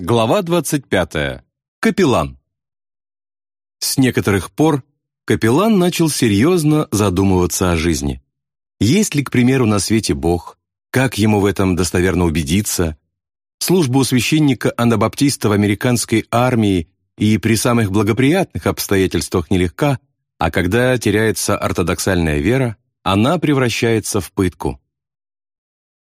Глава 25. Капеллан. С некоторых пор капеллан начал серьезно задумываться о жизни. Есть ли, к примеру, на свете Бог? Как ему в этом достоверно убедиться? Служба у священника анабаптиста в американской армии и при самых благоприятных обстоятельствах нелегка, а когда теряется ортодоксальная вера, она превращается в пытку.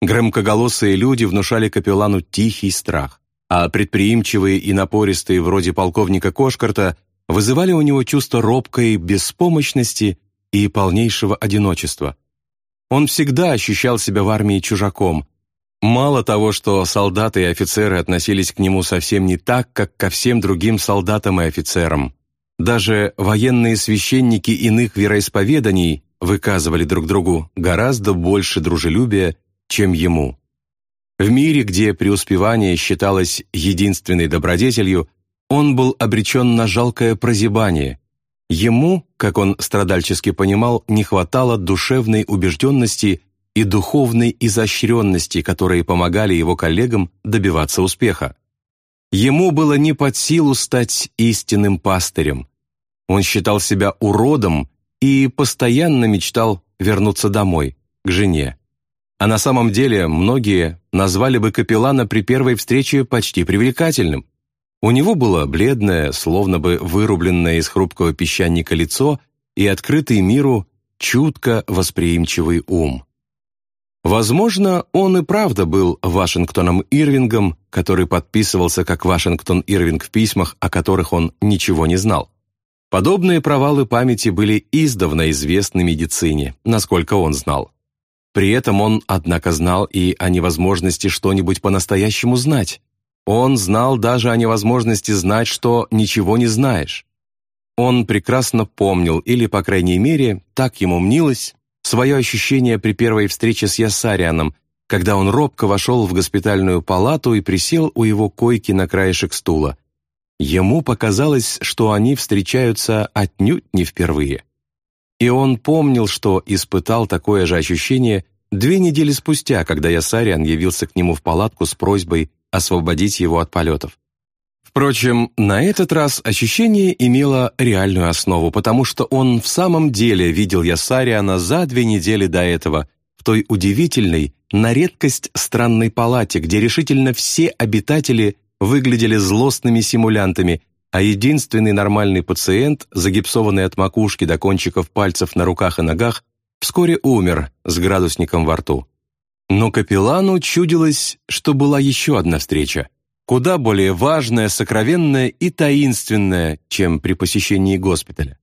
Громкоголосые люди внушали капеллану тихий страх, а предприимчивые и напористые вроде полковника Кошкарта вызывали у него чувство робкой беспомощности и полнейшего одиночества. Он всегда ощущал себя в армии чужаком. Мало того, что солдаты и офицеры относились к нему совсем не так, как ко всем другим солдатам и офицерам. Даже военные священники иных вероисповеданий выказывали друг другу гораздо больше дружелюбия чем ему. В мире, где преуспевание считалось единственной добродетелью, он был обречен на жалкое прозябание. Ему, как он страдальчески понимал, не хватало душевной убежденности и духовной изощренности, которые помогали его коллегам добиваться успеха. Ему было не под силу стать истинным пастырем. Он считал себя уродом и постоянно мечтал вернуться домой, к жене. А на самом деле многие назвали бы капеллана при первой встрече почти привлекательным. У него было бледное, словно бы вырубленное из хрупкого песчаника лицо и открытый миру чутко восприимчивый ум. Возможно, он и правда был Вашингтоном Ирвингом, который подписывался как Вашингтон Ирвинг в письмах, о которых он ничего не знал. Подобные провалы памяти были издавна известны медицине, насколько он знал. При этом он, однако, знал и о невозможности что-нибудь по-настоящему знать. Он знал даже о невозможности знать, что ничего не знаешь. Он прекрасно помнил, или, по крайней мере, так ему мнилось, свое ощущение при первой встрече с Ясарианом, когда он робко вошел в госпитальную палату и присел у его койки на краешек стула. Ему показалось, что они встречаются отнюдь не впервые. И он помнил, что испытал такое же ощущение две недели спустя, когда Ясариан явился к нему в палатку с просьбой освободить его от полетов. Впрочем, на этот раз ощущение имело реальную основу, потому что он в самом деле видел Ясариана за две недели до этого в той удивительной, на редкость странной палате, где решительно все обитатели выглядели злостными симулянтами, а единственный нормальный пациент, загипсованный от макушки до кончиков пальцев на руках и ногах, вскоре умер с градусником во рту. Но капеллану чудилось, что была еще одна встреча, куда более важная, сокровенная и таинственная, чем при посещении госпиталя.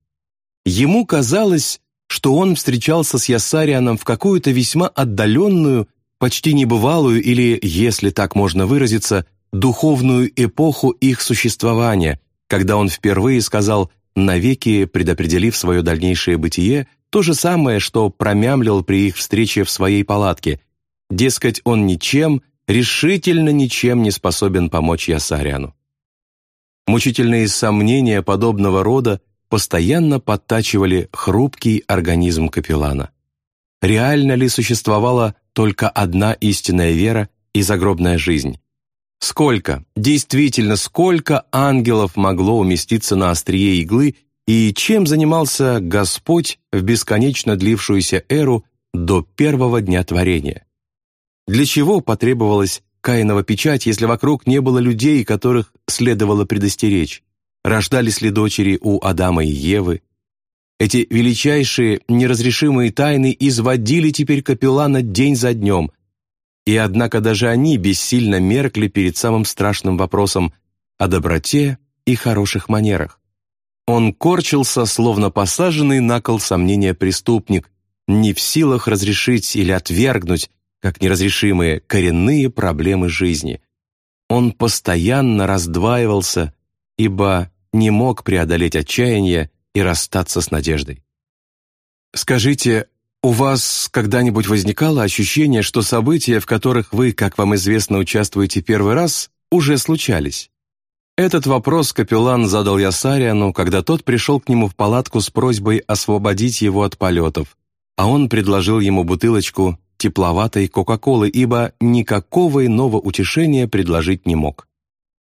Ему казалось, что он встречался с Ясарианом в какую-то весьма отдаленную, почти небывалую или, если так можно выразиться, духовную эпоху их существования, когда он впервые сказал, навеки предопределив свое дальнейшее бытие, то же самое, что промямлил при их встрече в своей палатке. Дескать, он ничем, решительно ничем не способен помочь Ясаряну. Мучительные сомнения подобного рода постоянно подтачивали хрупкий организм капеллана. Реально ли существовала только одна истинная вера и загробная жизнь? Сколько, действительно, сколько ангелов могло уместиться на острие иглы и чем занимался Господь в бесконечно длившуюся эру до первого дня творения? Для чего потребовалась Каинова печать, если вокруг не было людей, которых следовало предостеречь? Рождались ли дочери у Адама и Евы? Эти величайшие, неразрешимые тайны изводили теперь капеллана день за днем, и однако даже они бессильно меркли перед самым страшным вопросом о доброте и хороших манерах. Он корчился, словно посаженный на кол сомнения преступник, не в силах разрешить или отвергнуть, как неразрешимые, коренные проблемы жизни. Он постоянно раздваивался, ибо не мог преодолеть отчаяние и расстаться с надеждой. «Скажите, у вас когда-нибудь возникало ощущение, что события, в которых вы, как вам известно, участвуете первый раз, уже случались? Этот вопрос капеллан задал Ясариану, когда тот пришел к нему в палатку с просьбой освободить его от полетов, а он предложил ему бутылочку тепловатой Кока-Колы, ибо никакого иного утешения предложить не мог.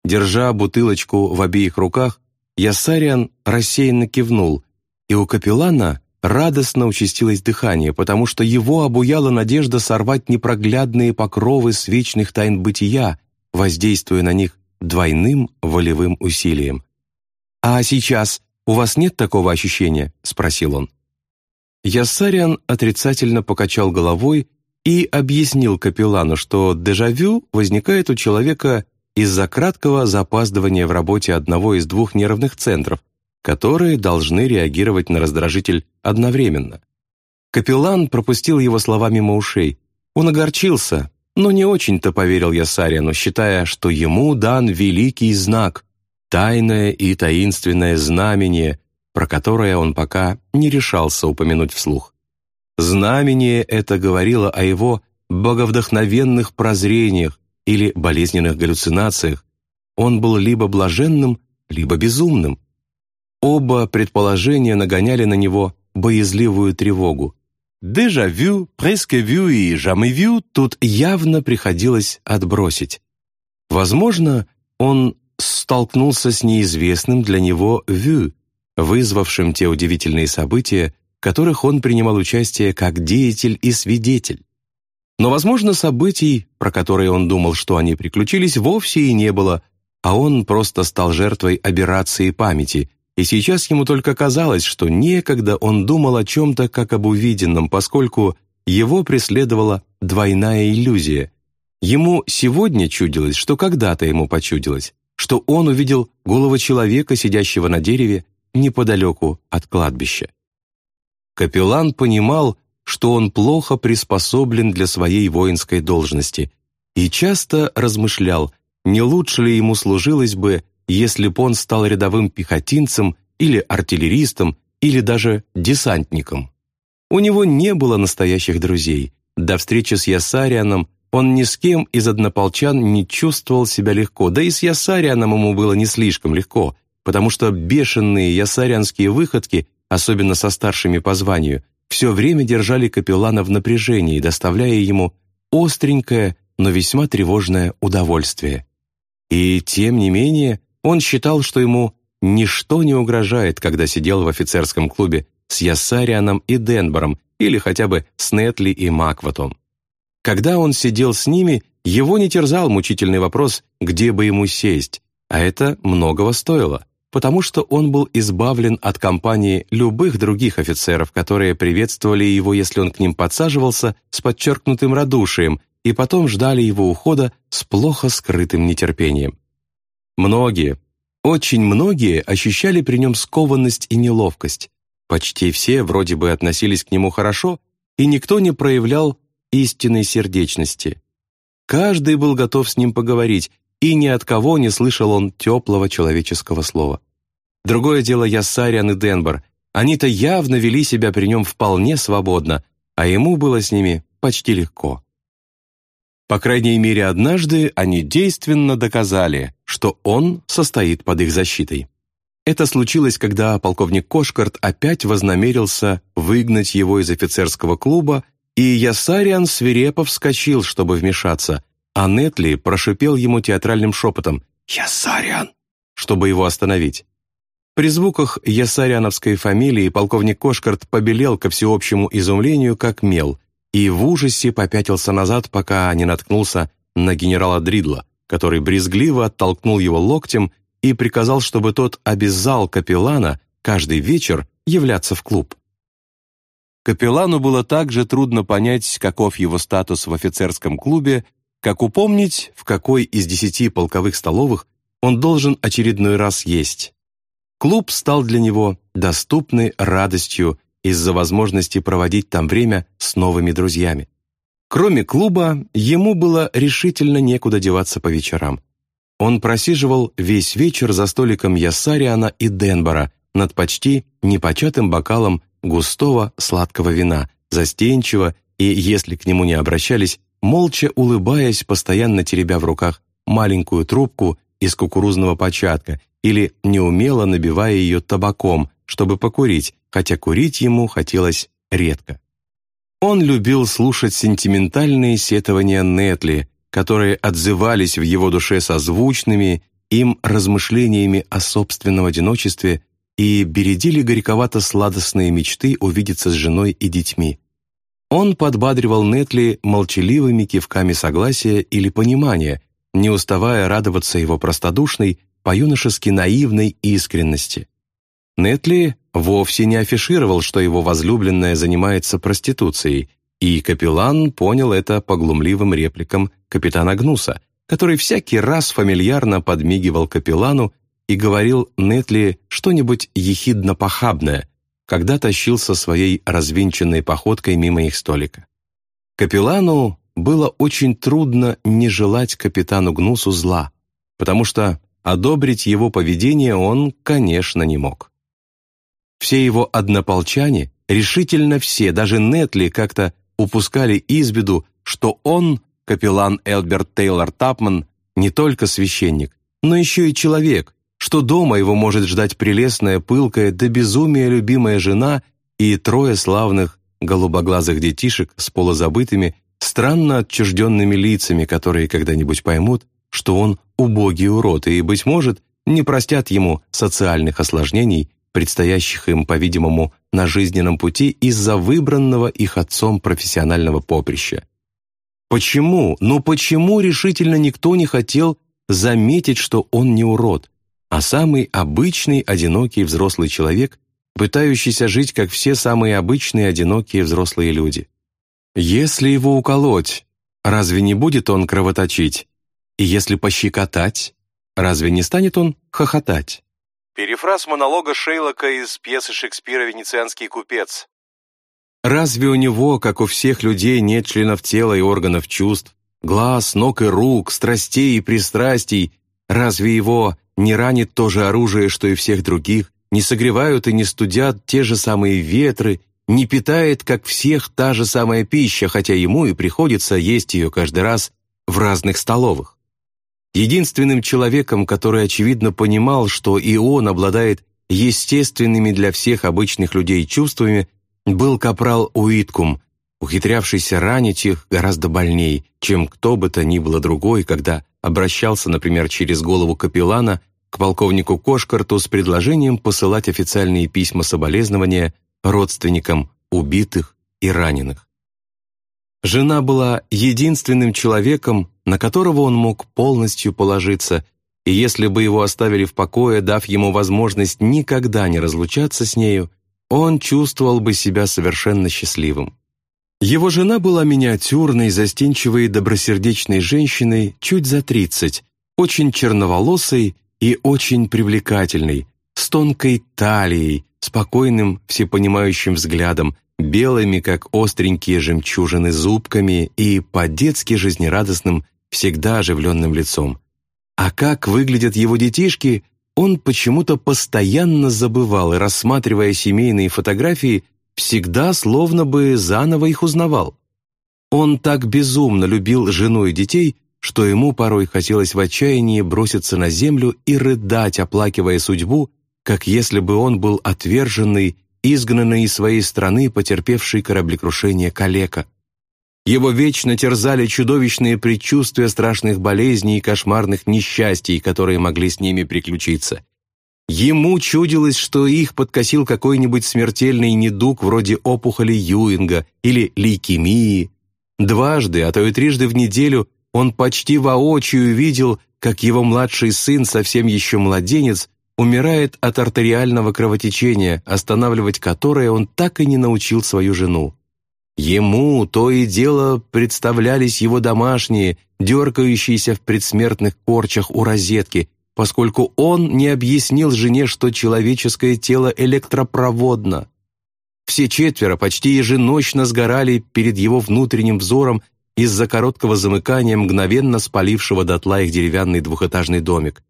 держа бутылочку в обеих руках, Ясариан рассеянно кивнул, и у капеллана радостно участилось дыхание, потому что его обуяла надежда сорвать непроглядные покровы свечных тайн бытия, воздействуя на них двойным волевым усилием. «А сейчас у вас нет такого ощущения?» — спросил он. Яссариан отрицательно покачал головой и объяснил капеллану, что дежавю возникает у человека из-за краткого запаздывания в работе одного из двух нервных центров, которые должны реагировать на раздражитель одновременно. Капеллан пропустил его слова мимо ушей. Он огорчился, но не очень-то поверил Ясарину, считая, что ему дан великий знак, тайное и таинственное знамение, про которое он пока не решался упомянуть вслух. Знамение это говорило о его боговдохновенных прозрениях или болезненных галлюцинациях. Он был либо блаженным, либо безумным. Оба предположения нагоняли на него боязливую тревогу. «Дежавю», «прескевю» и «жамевю» тут явно приходилось отбросить. Возможно, он столкнулся с неизвестным для него «вю», вызвавшим те удивительные события, в которых он принимал участие как деятель и свидетель. Но, возможно, событий, про которые он думал, что они приключились, вовсе и не было, а он просто стал жертвой аберрации памяти, и сейчас ему только казалось, что некогда он думал о чем-то как об увиденном, поскольку его преследовала двойная иллюзия. Ему сегодня чудилось, что когда-то ему почудилось, что он увидел голову человека, сидящего на дереве, неподалеку от кладбища. Капеллан понимал, что он плохо приспособлен для своей воинской должности и часто размышлял, не лучше ли ему служилось бы, если бы он стал рядовым пехотинцем или артиллеристом или даже десантником. У него не было настоящих друзей. До встречи с Ясарианом он ни с кем из однополчан не чувствовал себя легко, да и с Ясарианом ему было не слишком легко, потому что бешеные ясарианские выходки, особенно со старшими по званию, все время держали капеллана в напряжении, доставляя ему остренькое, но весьма тревожное удовольствие. И, тем не менее, он считал, что ему ничто не угрожает, когда сидел в офицерском клубе с Яссарианом и Денбором или хотя бы с Нетли и Макватом. Когда он сидел с ними, его не терзал мучительный вопрос, где бы ему сесть, а это многого стоило, потому что он был избавлен от компании любых других офицеров, которые приветствовали его, если он к ним подсаживался, с подчеркнутым радушием, и потом ждали его ухода с плохо скрытым нетерпением. Многие, очень многие ощущали при нем скованность и неловкость. Почти все вроде бы относились к нему хорошо, и никто не проявлял истинной сердечности. Каждый был готов с ним поговорить, и ни от кого не слышал он теплого человеческого слова. Другое дело Яссариан и Денбор. Они-то явно вели себя при нем вполне свободно, а ему было с ними почти легко. По крайней мере, однажды они действенно доказали, что он состоит под их защитой. Это случилось, когда полковник Кошкарт опять вознамерился выгнать его из офицерского клуба, и Ясариан свирепо вскочил, чтобы вмешаться, а Нетли прошипел ему театральным шепотом «Ясариан!», чтобы его остановить. При звуках ясариановской фамилии полковник Кошкарт побелел ко всеобщему изумлению, как мел, и в ужасе попятился назад, пока не наткнулся на генерала Дридла, который брезгливо оттолкнул его локтем и приказал, чтобы тот обязал капеллана каждый вечер являться в клуб. Капеллану было также трудно понять, каков его статус в офицерском клубе, как упомнить, в какой из десяти полковых столовых он должен очередной раз есть. Клуб стал для него доступной радостью из-за возможности проводить там время с новыми друзьями. Кроме клуба, ему было решительно некуда деваться по вечерам. Он просиживал весь вечер за столиком Яссариана и Денбора над почти непочатым бокалом густого сладкого вина, застенчиво и, если к нему не обращались, молча улыбаясь, постоянно теребя в руках маленькую трубку из кукурузного початка или неумело набивая ее табаком, чтобы покурить, хотя курить ему хотелось редко. Он любил слушать сентиментальные сетования Нетли, которые отзывались в его душе созвучными им размышлениями о собственном одиночестве и бередили горьковато-сладостные мечты увидеться с женой и детьми. Он подбадривал Нетли молчаливыми кивками согласия или понимания, не уставая радоваться его простодушной, по-юношески наивной искренности. Нетли вовсе не афишировал, что его возлюбленная занимается проституцией, и капеллан понял это по глумливым репликам капитана Гнуса, который всякий раз фамильярно подмигивал капеллану и говорил Нетли что-нибудь ехидно-похабное, когда тащился своей развинченной походкой мимо их столика. Капеллану было очень трудно не желать капитану Гнусу зла, потому что одобрить его поведение он, конечно, не мог. Все его однополчане, решительно все, даже Нетли как-то упускали из виду, что он, капеллан Элберт Тейлор Тапман, не только священник, но еще и человек, что дома его может ждать прелестная, пылкая, до безумия любимая жена и трое славных голубоглазых детишек с полузабытыми, странно отчужденными лицами, которые когда-нибудь поймут, что он убогий урод и, быть может, не простят ему социальных осложнений, предстоящих им, по-видимому, на жизненном пути из-за выбранного их отцом профессионального поприща. Почему, ну почему решительно никто не хотел заметить, что он не урод, а самый обычный одинокий взрослый человек, пытающийся жить, как все самые обычные одинокие взрослые люди? Если его уколоть, разве не будет он кровоточить? И если пощекотать, разве не станет он хохотать? Перефраз монолога Шейлока из пьесы Шекспира «Венецианский купец». Разве у него, как у всех людей, нет членов тела и органов чувств, глаз, ног и рук, страстей и пристрастий? Разве его не ранит то же оружие, что и всех других, не согревают и не студят те же самые ветры, не питает, как всех, та же самая пища, хотя ему и приходится есть ее каждый раз в разных столовых? Единственным человеком, который очевидно понимал, что и он обладает естественными для всех обычных людей чувствами, был капрал Уиткум, ухитрявшийся ранить их гораздо больней, чем кто бы то ни было другой, когда обращался, например, через голову капеллана к полковнику Кошкарту с предложением посылать официальные письма соболезнования родственникам убитых и раненых. Жена была единственным человеком, на которого он мог полностью положиться, и если бы его оставили в покое, дав ему возможность никогда не разлучаться с нею, он чувствовал бы себя совершенно счастливым. Его жена была миниатюрной, застенчивой, добросердечной женщиной чуть за тридцать, очень черноволосой и очень привлекательной, с тонкой талией, спокойным, всепонимающим взглядом, белыми, как остренькие жемчужины, зубками и по-детски жизнерадостным, всегда оживленным лицом. А как выглядят его детишки, он почему-то постоянно забывал и, рассматривая семейные фотографии, всегда словно бы заново их узнавал. Он так безумно любил жену и детей, что ему порой хотелось в отчаянии броситься на землю и рыдать, оплакивая судьбу, как если бы он был отверженный изгнанный из своей страны, потерпевший кораблекрушение калека. Его вечно терзали чудовищные предчувствия страшных болезней и кошмарных несчастий, которые могли с ними приключиться. Ему чудилось, что их подкосил какой-нибудь смертельный недуг вроде опухоли Юинга или лейкемии. Дважды, а то и трижды в неделю он почти воочию видел, как его младший сын, совсем еще младенец, умирает от артериального кровотечения, останавливать которое он так и не научил свою жену. Ему то и дело представлялись его домашние, дергающиеся в предсмертных корчах у розетки, поскольку он не объяснил жене, что человеческое тело электропроводно. Все четверо почти еженочно сгорали перед его внутренним взором из-за короткого замыкания, мгновенно спалившего дотла их деревянный двухэтажный домик.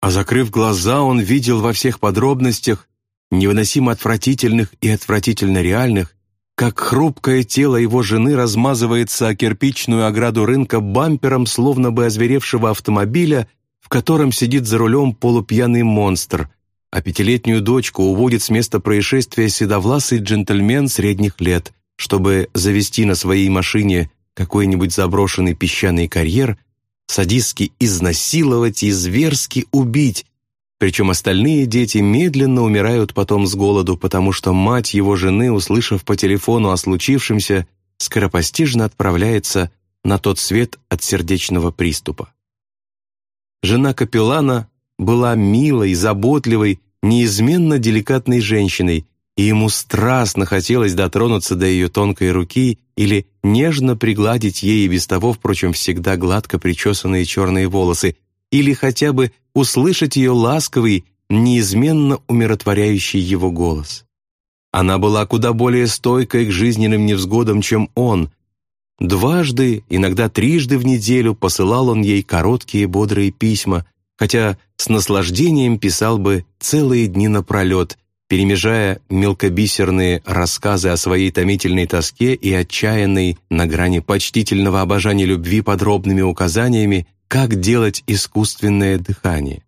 А закрыв глаза, он видел во всех подробностях, невыносимо отвратительных и отвратительно реальных, как хрупкое тело его жены размазывается о кирпичную ограду рынка бампером словно бы озверевшего автомобиля, в котором сидит за рулем полупьяный монстр, а пятилетнюю дочку уводит с места происшествия седовласый джентльмен средних лет, чтобы завести на своей машине какой-нибудь заброшенный песчаный карьер – садистски изнасиловать и зверски убить, причем остальные дети медленно умирают потом с голоду, потому что мать его жены, услышав по телефону о случившемся, скоропостижно отправляется на тот свет от сердечного приступа. Жена капеллана была милой, заботливой, неизменно деликатной женщиной, и ему страстно хотелось дотронуться до ее тонкой руки или нежно пригладить ей и без того, впрочем, всегда гладко причесанные черные волосы, или хотя бы услышать ее ласковый, неизменно умиротворяющий его голос. Она была куда более стойкой к жизненным невзгодам, чем он. Дважды, иногда трижды в неделю посылал он ей короткие бодрые письма, хотя с наслаждением писал бы целые дни напролет, перемежая мелкобисерные рассказы о своей томительной тоске и отчаянной на грани почтительного обожания любви подробными указаниями, как делать искусственное дыхание.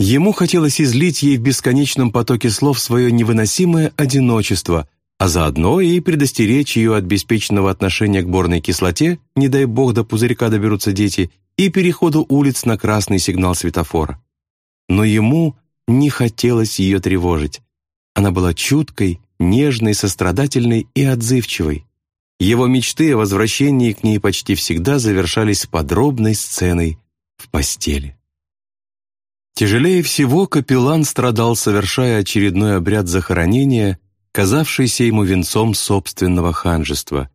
Ему хотелось излить ей в бесконечном потоке слов свое невыносимое одиночество, а заодно и предостеречь ее от беспечного отношения к борной кислоте, не дай бог до пузырька доберутся дети, и переходу улиц на красный сигнал светофора. Но ему не хотелось ее тревожить. Она была чуткой, нежной, сострадательной и отзывчивой. Его мечты о возвращении к ней почти всегда завершались подробной сценой в постели. Тяжелее всего капеллан страдал, совершая очередной обряд захоронения, казавшийся ему венцом собственного ханжества.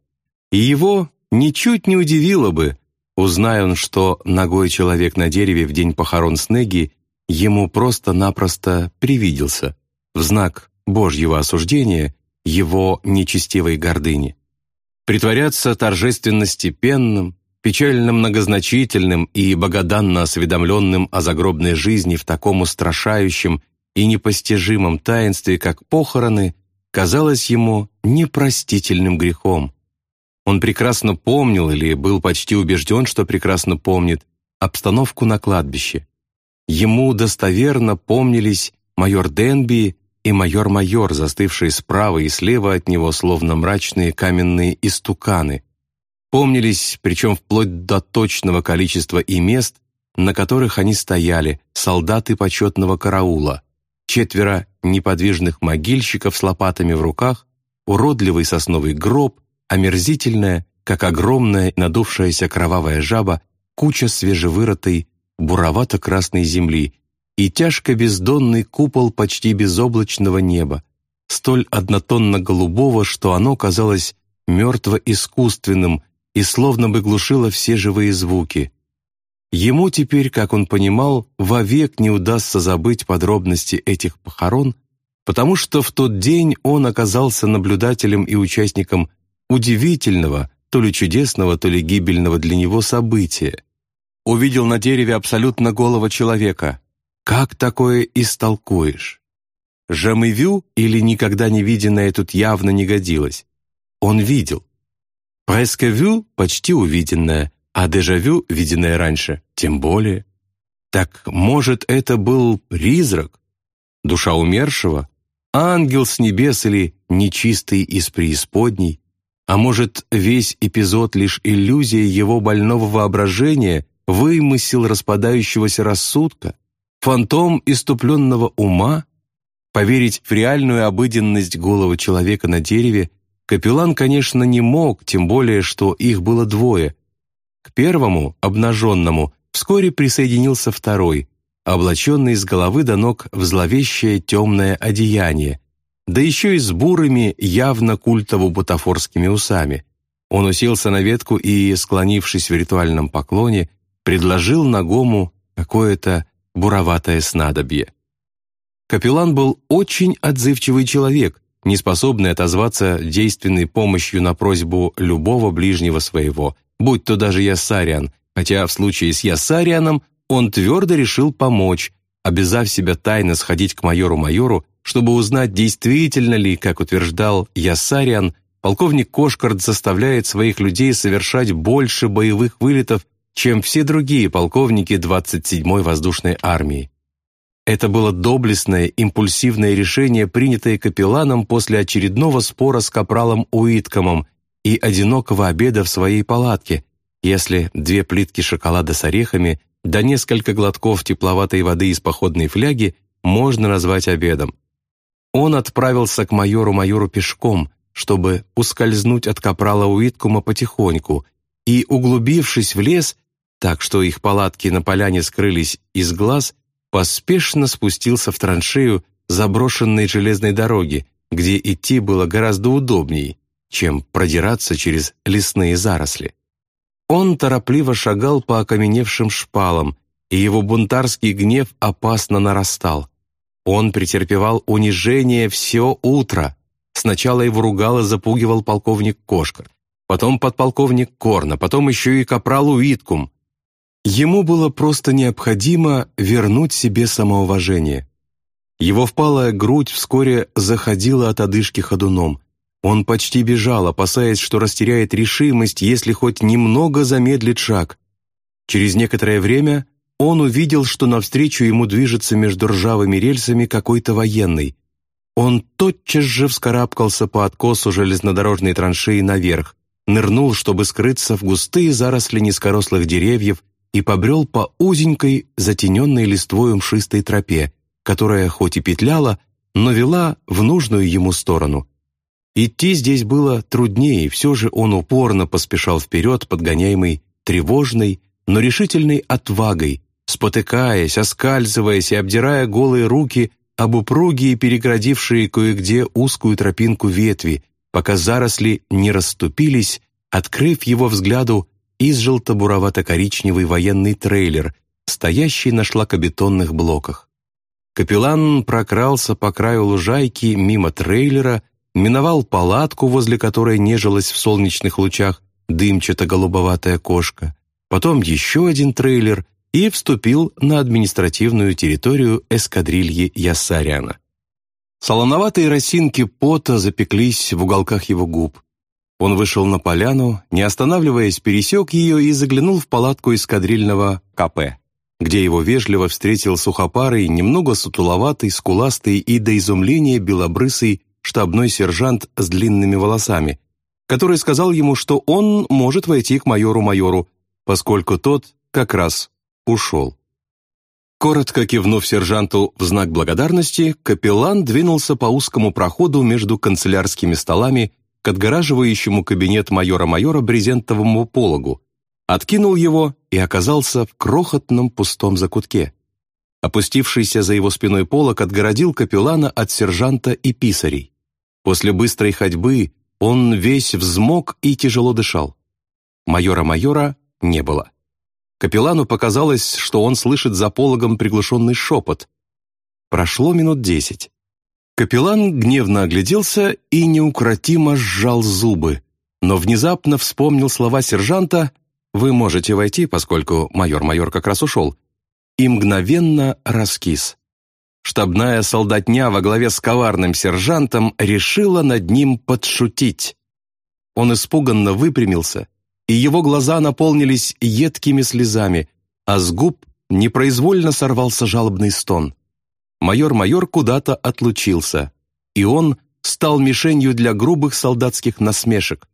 И его ничуть не удивило бы, узная он, что ногой человек на дереве в день похорон Снеги ему просто-напросто привиделся, в знак Божьего осуждения его нечестивой гордыни. Притворяться торжественно степенным, печально многозначительным и богоданно осведомленным о загробной жизни в таком устрашающем и непостижимом таинстве, как похороны, казалось ему непростительным грехом. Он прекрасно помнил или был почти убежден, что прекрасно помнит обстановку на кладбище. Ему достоверно помнились майор Денби и майор-майор, застывшие справа и слева от него, словно мрачные каменные истуканы, Помнились, причем вплоть до точного количества и мест, на которых они стояли, солдаты почетного караула, четверо неподвижных могильщиков с лопатами в руках, уродливый сосновый гроб, омерзительная, как огромная надувшаяся кровавая жаба, куча свежевырытой буровато-красной земли и тяжко-бездонный купол почти безоблачного неба, столь однотонно-голубого, что оно казалось мертво-искусственным и словно бы глушила все живые звуки. Ему теперь, как он понимал, вовек не удастся забыть подробности этих похорон, потому что в тот день он оказался наблюдателем и участником удивительного, то ли чудесного, то ли гибельного для него события. Увидел на дереве абсолютно голого человека. Как такое истолкуешь? Жамывю или никогда не виденное тут явно не годилось? Он видел. Преске-вю — почти увиденное, а дежавю, виденное раньше, тем более. Так, может, это был призрак? Душа умершего? Ангел с небес или нечистый из преисподней? А может, весь эпизод лишь иллюзия его больного воображения, вымысел распадающегося рассудка? Фантом иступленного ума? Поверить в реальную обыденность голого человека на дереве Капеллан, конечно, не мог, тем более, что их было двое. К первому, обнаженному, вскоре присоединился второй, облаченный с головы до ног в зловещее темное одеяние, да еще и с бурыми, явно культово-бутафорскими усами. Он уселся на ветку и, склонившись в ритуальном поклоне, предложил Нагому какое-то буроватое снадобье. Капеллан был очень отзывчивый человек, не способный отозваться действенной помощью на просьбу любого ближнего своего, будь то даже Ясариан, хотя в случае с Ясарианом он твердо решил помочь, обязав себя тайно сходить к майору-майору, чтобы узнать, действительно ли, как утверждал Ясариан, полковник Кошкард заставляет своих людей совершать больше боевых вылетов, чем все другие полковники 27-й воздушной армии. Это было доблестное, импульсивное решение, принятое капелланом после очередного спора с капралом Уиткомом и одинокого обеда в своей палатке, если две плитки шоколада с орехами да несколько глотков тепловатой воды из походной фляги можно назвать обедом. Он отправился к майору-майору пешком, чтобы ускользнуть от капрала Уиткума потихоньку, и, углубившись в лес, так что их палатки на поляне скрылись из глаз, поспешно спустился в траншею заброшенной железной дороги, где идти было гораздо удобней, чем продираться через лесные заросли. Он торопливо шагал по окаменевшим шпалам, и его бунтарский гнев опасно нарастал. Он претерпевал унижение все утро. Сначала его ругал и запугивал полковник Кошкар, потом подполковник Корна, потом еще и капрал Уиткум. Ему было просто необходимо вернуть себе самоуважение. Его впалая грудь вскоре заходила от одышки ходуном. Он почти бежал, опасаясь, что растеряет решимость, если хоть немного замедлит шаг. Через некоторое время он увидел, что навстречу ему движется между ржавыми рельсами какой-то военный. Он тотчас же вскарабкался по откосу железнодорожной траншеи наверх, нырнул, чтобы скрыться в густые заросли низкорослых деревьев и побрел по узенькой, затененной листвой мшистой тропе, которая хоть и петляла, но вела в нужную ему сторону. Идти здесь было труднее, все же он упорно поспешал вперед, подгоняемый тревожной, но решительной отвагой, спотыкаясь, оскальзываясь и обдирая голые руки об упругие, переградившие кое-где узкую тропинку ветви, пока заросли не расступились, открыв его взгляду из желто-буровато-коричневый военный трейлер, стоящий на шлакобетонных блоках. Капеллан прокрался по краю лужайки мимо трейлера, миновал палатку, возле которой нежилась в солнечных лучах дымчато-голубоватая кошка, потом еще один трейлер и вступил на административную территорию эскадрильи Яссаряна. Солоноватые росинки пота запеклись в уголках его губ. Он вышел на поляну, не останавливаясь, пересек ее и заглянул в палатку эскадрильного КП где его вежливо встретил сухопарый, немного сутуловатый, скуластый и до изумления белобрысый штабной сержант с длинными волосами, который сказал ему, что он может войти к майору-майору, поскольку тот как раз ушел. Коротко кивнув сержанту в знак благодарности, капеллан двинулся по узкому проходу между канцелярскими столами к отгораживающему кабинет майора-майора брезентовому пологу, откинул его и оказался в крохотном пустом закутке. Опустившийся за его спиной полок отгородил капеллана от сержанта и писарей. После быстрой ходьбы он весь взмок и тяжело дышал. Майора-майора не было. Капеллану показалось, что он слышит за пологом приглушенный шепот. Прошло минут десять. Капеллан гневно огляделся и неукротимо сжал зубы, но внезапно вспомнил слова сержанта вы можете войти, поскольку майор-майор как раз ушел, и мгновенно раскис. Штабная солдатня во главе с коварным сержантом решила над ним подшутить. Он испуганно выпрямился, и его глаза наполнились едкими слезами, а с губ непроизвольно сорвался жалобный стон. Майор-майор куда-то отлучился, и он стал мишенью для грубых солдатских насмешек.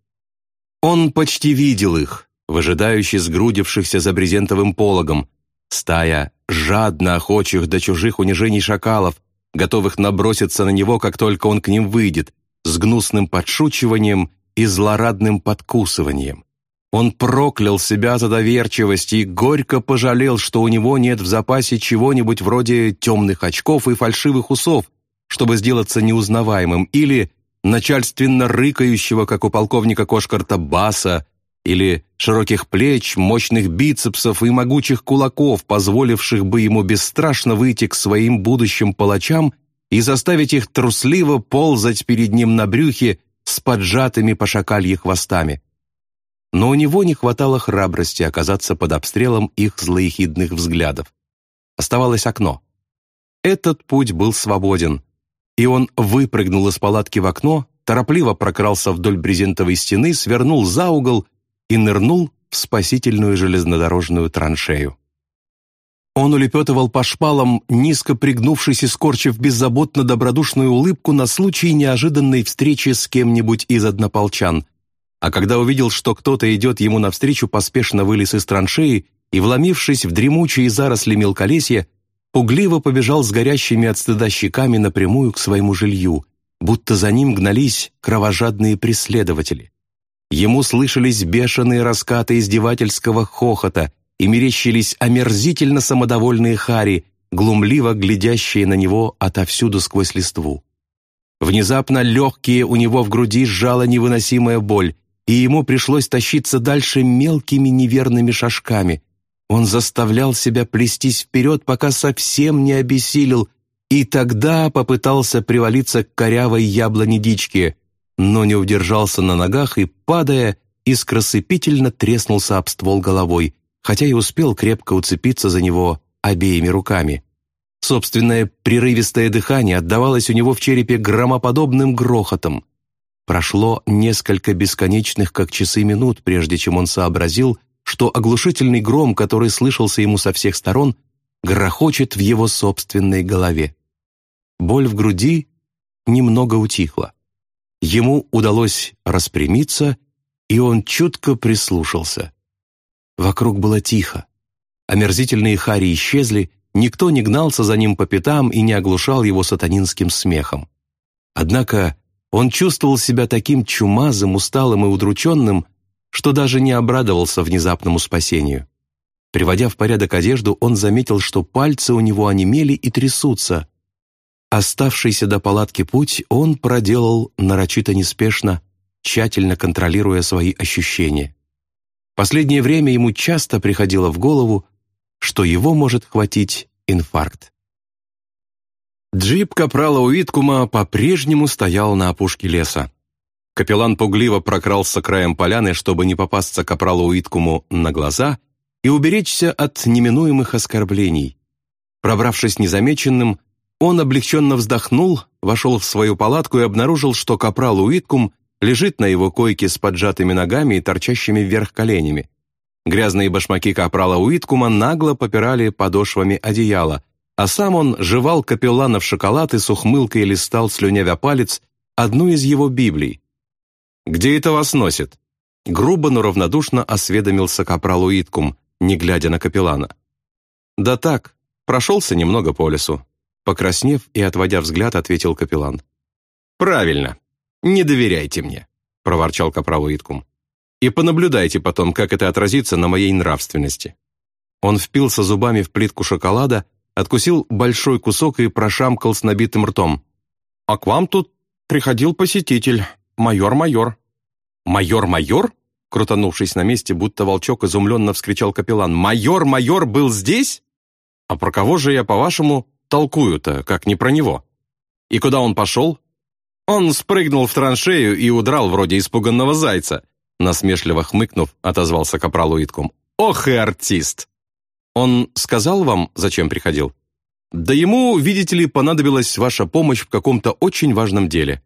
Он почти видел их, выжидающе сгрудившихся за брезентовым пологом, стая жадно охочих до чужих унижений шакалов, готовых наброситься на него, как только он к ним выйдет, с гнусным подшучиванием и злорадным подкусыванием. Он проклял себя за доверчивость и горько пожалел, что у него нет в запасе чего-нибудь вроде темных очков и фальшивых усов, чтобы сделаться неузнаваемым, или начальственно рыкающего, как у полковника Кошкарта, баса, или широких плеч, мощных бицепсов и могучих кулаков, позволивших бы ему бесстрашно выйти к своим будущим палачам и заставить их трусливо ползать перед ним на брюхе с поджатыми по шакалье хвостами. Но у него не хватало храбрости оказаться под обстрелом их злоехидных взглядов. Оставалось окно. Этот путь был свободен, и он выпрыгнул из палатки в окно, торопливо прокрался вдоль брезентовой стены, свернул за угол и нырнул в спасительную железнодорожную траншею. Он улепетывал по шпалам, низко пригнувшись и скорчив беззаботно добродушную улыбку на случай неожиданной встречи с кем-нибудь из однополчан. А когда увидел, что кто-то идет ему навстречу, поспешно вылез из траншеи и, вломившись в дремучие заросли мелколесья, пугливо побежал с горящими от стыда щеками напрямую к своему жилью, будто за ним гнались кровожадные преследователи. Ему слышались бешеные раскаты издевательского хохота и мерещились омерзительно самодовольные хари, глумливо глядящие на него отовсюду сквозь листву. Внезапно легкие у него в груди сжала невыносимая боль, и ему пришлось тащиться дальше мелкими неверными шажками. Он заставлял себя плестись вперед, пока совсем не обессилел, и тогда попытался привалиться к корявой яблоне-дичке, но не удержался на ногах и, падая, искросыпительно треснулся об ствол головой, хотя и успел крепко уцепиться за него обеими руками. Собственное прерывистое дыхание отдавалось у него в черепе громоподобным грохотом. Прошло несколько бесконечных, как часы минут, прежде чем он сообразил, что оглушительный гром, который слышался ему со всех сторон, грохочет в его собственной голове. Боль в груди немного утихла. Ему удалось распрямиться, и он чутко прислушался. Вокруг было тихо. Омерзительные хари исчезли, никто не гнался за ним по пятам и не оглушал его сатанинским смехом. Однако он чувствовал себя таким чумазым, усталым и удрученным, что даже не обрадовался внезапному спасению. Приводя в порядок одежду, он заметил, что пальцы у него онемели и трясутся. Оставшийся до палатки путь он проделал нарочито неспешно, тщательно контролируя свои ощущения. Последнее время ему часто приходило в голову, что его может хватить инфаркт. Джип капрала Уиткума по-прежнему стоял на опушке леса. Капеллан пугливо прокрался краем поляны, чтобы не попасться капралу Уиткуму на глаза и уберечься от неминуемых оскорблений. Пробравшись незамеченным, он облегченно вздохнул, вошел в свою палатку и обнаружил, что капрал Уиткум лежит на его койке с поджатыми ногами и торчащими вверх коленями. Грязные башмаки капрала Уиткума нагло попирали подошвами одеяла, а сам он жевал капеллана в шоколад и с ухмылкой листал, слюнявя палец, одну из его библий. «Где это вас носит?» Грубо, но равнодушно осведомился капрал Уиткум, не глядя на капеллана. «Да так, прошелся немного по лесу. Покраснев и отводя взгляд, ответил капеллан. «Правильно. Не доверяйте мне», — проворчал капрал Уиткум. «И понаблюдайте потом, как это отразится на моей нравственности». Он впился зубами в плитку шоколада, откусил большой кусок и прошамкал с набитым ртом. «А к вам тут приходил посетитель, майор-майор». «Майор-майор?» Крутанувшись на месте, будто волчок изумленно вскричал капеллан. «Майор-майор был здесь? А про кого же я, по-вашему, толкую-то, как не про него. И куда он пошел? Он спрыгнул в траншею и удрал вроде испуганного зайца. Насмешливо хмыкнув, отозвался капрал Уиткум. «Ох и артист!» «Он сказал вам, зачем приходил?» «Да ему, видите ли, понадобилась ваша помощь в каком-то очень важном деле».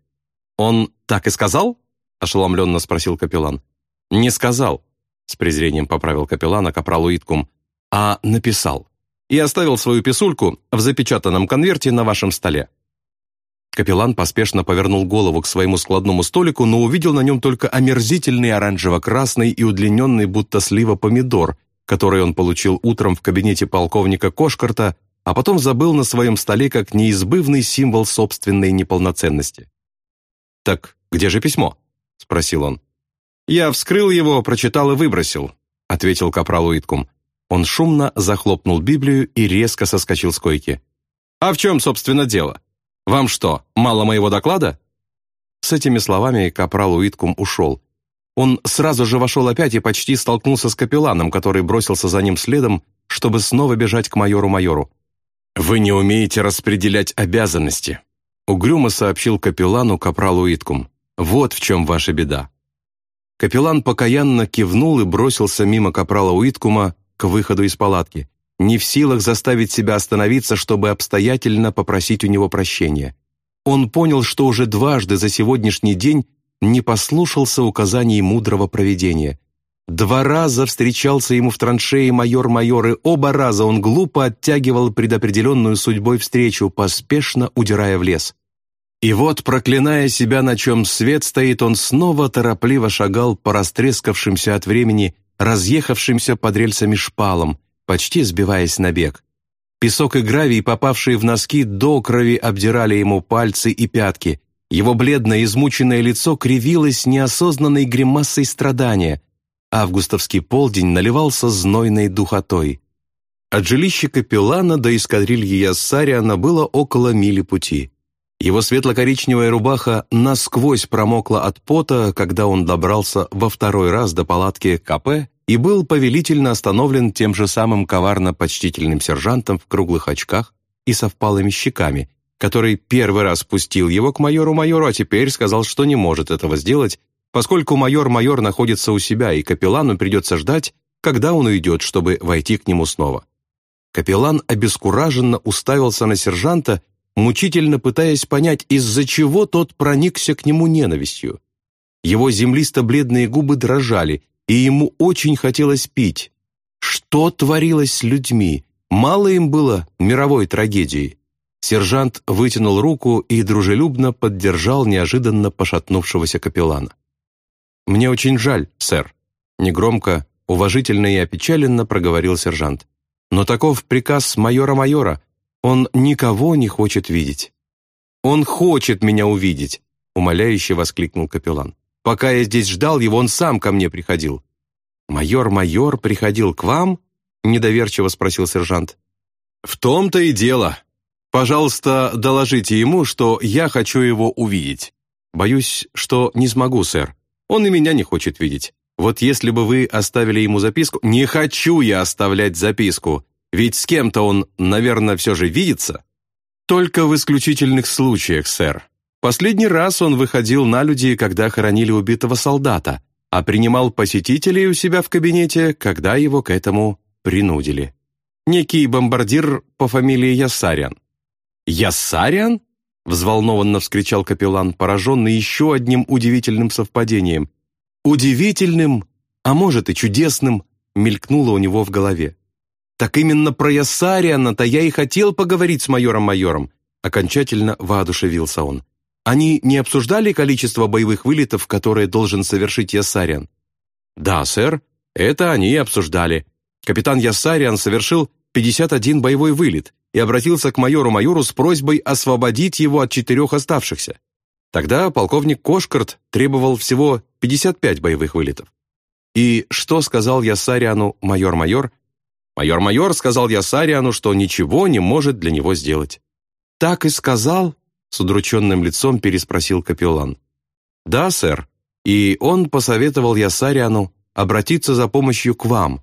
«Он так и сказал?» – ошеломленно спросил капеллан. «Не сказал», – с презрением поправил капеллана капрал Уиткум, – «а написал и оставил свою писульку в запечатанном конверте на вашем столе». Капеллан поспешно повернул голову к своему складному столику, но увидел на нем только омерзительный оранжево-красный и удлиненный будто слива помидор, который он получил утром в кабинете полковника Кошкарта, а потом забыл на своем столе как неизбывный символ собственной неполноценности. «Так где же письмо?» — спросил он. «Я вскрыл его, прочитал и выбросил», — ответил капрал Уиткум. Он шумно захлопнул Библию и резко соскочил с койки. «А в чем, собственно, дело? Вам что, мало моего доклада?» С этими словами капрал Уиткум ушел. Он сразу же вошел опять и почти столкнулся с капелланом, который бросился за ним следом, чтобы снова бежать к майору-майору. «Вы не умеете распределять обязанности», — угрюмо сообщил капеллану капрал Уиткум. «Вот в чем ваша беда». Капеллан покаянно кивнул и бросился мимо капрала Уиткума, к выходу из палатки, не в силах заставить себя остановиться, чтобы обстоятельно попросить у него прощения. Он понял, что уже дважды за сегодняшний день не послушался указаний мудрого проведения. Два раза встречался ему в траншее майор-майор, и оба раза он глупо оттягивал предопределенную судьбой встречу, поспешно удирая в лес. И вот, проклиная себя, на чем свет стоит, он снова торопливо шагал по растрескавшимся от времени, разъехавшимся под рельсами шпалам, почти сбиваясь на бег. Песок и гравий, попавшие в носки, до крови обдирали ему пальцы и пятки. Его бледное, измученное лицо кривилось неосознанной гримасой страдания. Августовский полдень наливался знойной духотой. От жилища капеллана до эскадрильи Яссариана было около мили пути. Его светло-коричневая рубаха насквозь промокла от пота, когда он добрался во второй раз до палатки КП и был повелительно остановлен тем же самым коварно-почтительным сержантом в круглых очках и со впалыми щеками, который первый раз пустил его к майору-майору, а теперь сказал, что не может этого сделать, поскольку майор-майор находится у себя, и капеллану придется ждать, когда он уйдет, чтобы войти к нему снова. Капеллан обескураженно уставился на сержанта, мучительно пытаясь понять, из-за чего тот проникся к нему ненавистью. Его землисто-бледные губы дрожали, и ему очень хотелось пить. Что творилось с людьми? Мало им было мировой трагедии. Сержант вытянул руку и дружелюбно поддержал неожиданно пошатнувшегося капеллана. «Мне очень жаль, сэр», — негромко, уважительно и опечаленно проговорил сержант. «Но таков приказ майора-майора. Он никого не хочет видеть». «Он хочет меня увидеть», — умоляюще воскликнул капеллан. Пока я здесь ждал его, он сам ко мне приходил». «Майор-майор приходил к вам?» — недоверчиво спросил сержант. «В том-то и дело. Пожалуйста, доложите ему, что я хочу его увидеть. Боюсь, что не смогу, сэр. Он и меня не хочет видеть. Вот если бы вы оставили ему записку...» «Не хочу я оставлять записку, ведь с кем-то он, наверное, все же видится». «Только в исключительных случаях, сэр. Последний раз он выходил на люди, когда хоронили убитого солдата, а принимал посетителей у себя в кабинете, когда его к этому принудили. Некий бомбардир по фамилии Яссарян. «Яссарян?» — взволнованно вскричал капеллан, пораженный еще одним удивительным совпадением. «Удивительным, а может и чудесным», — мелькнуло у него в голове. «Так именно про Яссариана-то я и хотел поговорить с майором-майором», окончательно воодушевился он. Они не обсуждали количество боевых вылетов, которые должен совершить Яссариан? Да, сэр, это они и обсуждали. Капитан Яссариан совершил 51 боевой вылет и обратился к майору-майору с просьбой освободить его от четырех оставшихся. Тогда полковник Кошкарт требовал всего 55 боевых вылетов. И что сказал Яссариану майор-майор? Майор-майор сказал Яссариану, что ничего не может для него сделать. Так и сказал, с удрученным лицом переспросил капеллан. «Да, сэр. И он посоветовал Ясариану обратиться за помощью к вам.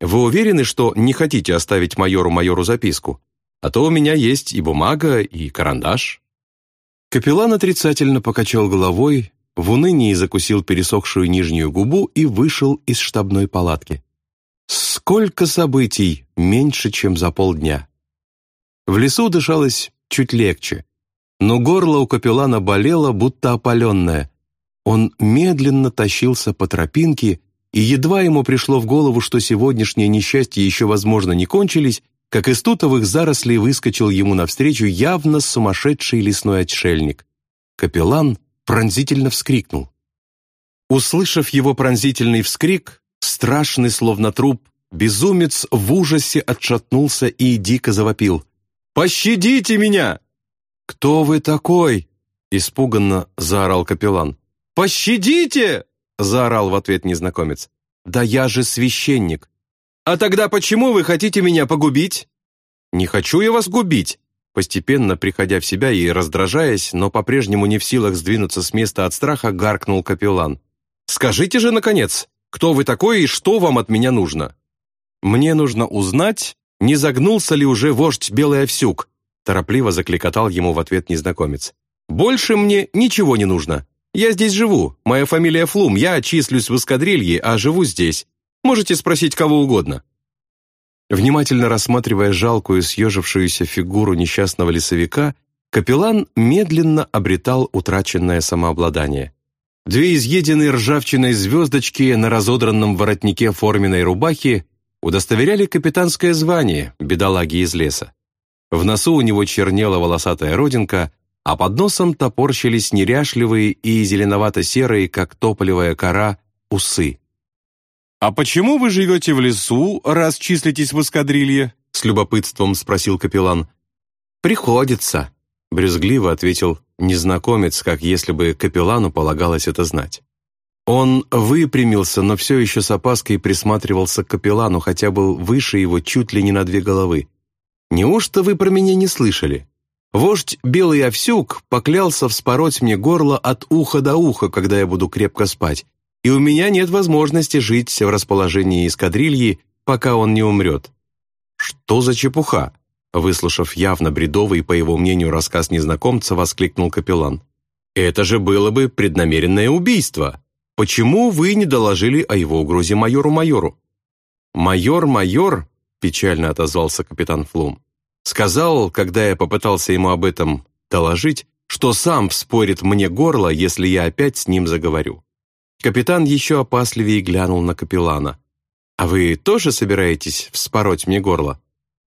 Вы уверены, что не хотите оставить майору-майору записку? А то у меня есть и бумага, и карандаш». Капеллан отрицательно покачал головой, в унынии закусил пересохшую нижнюю губу и вышел из штабной палатки. Сколько событий, меньше, чем за полдня. В лесу дышалось чуть легче но горло у капеллана болело, будто опаленное. Он медленно тащился по тропинке, и едва ему пришло в голову, что сегодняшние несчастья еще, возможно, не кончились, как из тутовых зарослей выскочил ему навстречу явно сумасшедший лесной отшельник. Капеллан пронзительно вскрикнул. Услышав его пронзительный вскрик, страшный, словно труп, безумец в ужасе отшатнулся и дико завопил. «Пощадите меня! «Кто вы такой?» — испуганно заорал капеллан. «Пощадите!» — заорал в ответ незнакомец. «Да я же священник!» «А тогда почему вы хотите меня погубить?» «Не хочу я вас губить!» Постепенно приходя в себя и раздражаясь, но по-прежнему не в силах сдвинуться с места от страха, гаркнул капеллан. «Скажите же, наконец, кто вы такой и что вам от меня нужно?» «Мне нужно узнать, не загнулся ли уже вождь Белый Овсюк, Торопливо закликотал ему в ответ незнакомец. «Больше мне ничего не нужно. Я здесь живу. Моя фамилия Флум. Я числюсь в эскадрилье, а живу здесь. Можете спросить кого угодно». Внимательно рассматривая жалкую съежившуюся фигуру несчастного лесовика, капеллан медленно обретал утраченное самообладание. Две изъеденные ржавчиной звездочки на разодранном воротнике форменной рубахи удостоверяли капитанское звание бедолаги из леса. В носу у него чернела волосатая родинка, а под носом топорщились неряшливые и зеленовато-серые, как тополевая кора, усы. «А почему вы живете в лесу, раз числитесь в эскадрилье?» — с любопытством спросил капеллан. «Приходится», — брюзгливо ответил незнакомец, как если бы капеллану полагалось это знать. Он выпрямился, но все еще с опаской присматривался к капеллану, хотя был выше его чуть ли не на две головы. «Неужто вы про меня не слышали? Вождь Белый Овсюк поклялся вспороть мне горло от уха до уха, когда я буду крепко спать, и у меня нет возможности жить в расположении эскадрильи, пока он не умрет». «Что за чепуха?» Выслушав явно бредовый, по его мнению, рассказ незнакомца, воскликнул капеллан. «Это же было бы преднамеренное убийство!» Почему вы не доложили о его угрозе майору-майору?» «Майор-майор», — печально отозвался капитан Флум, «сказал, когда я попытался ему об этом доложить, что сам вспорит мне горло, если я опять с ним заговорю». Капитан еще опасливее глянул на капеллана. «А вы тоже собираетесь вспороть мне горло?»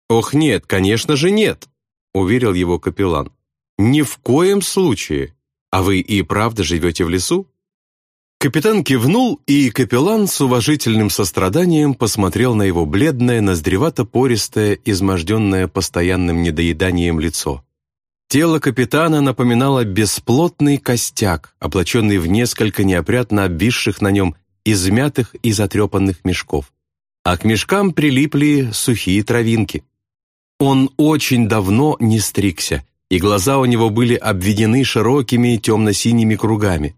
«Ох, нет, конечно же нет», — уверил его капеллан. «Ни в коем случае. А вы и правда живете в лесу?» Капитан кивнул, и капеллан с уважительным состраданием посмотрел на его бледное, ноздревато-пористое, изможденное постоянным недоеданием лицо. Тело капитана напоминало бесплотный костяк, облаченный в несколько неопрятно обвисших на нем измятых и затрепанных мешков. А к мешкам прилипли сухие травинки. Он очень давно не стригся, и глаза у него были обведены широкими темно-синими кругами.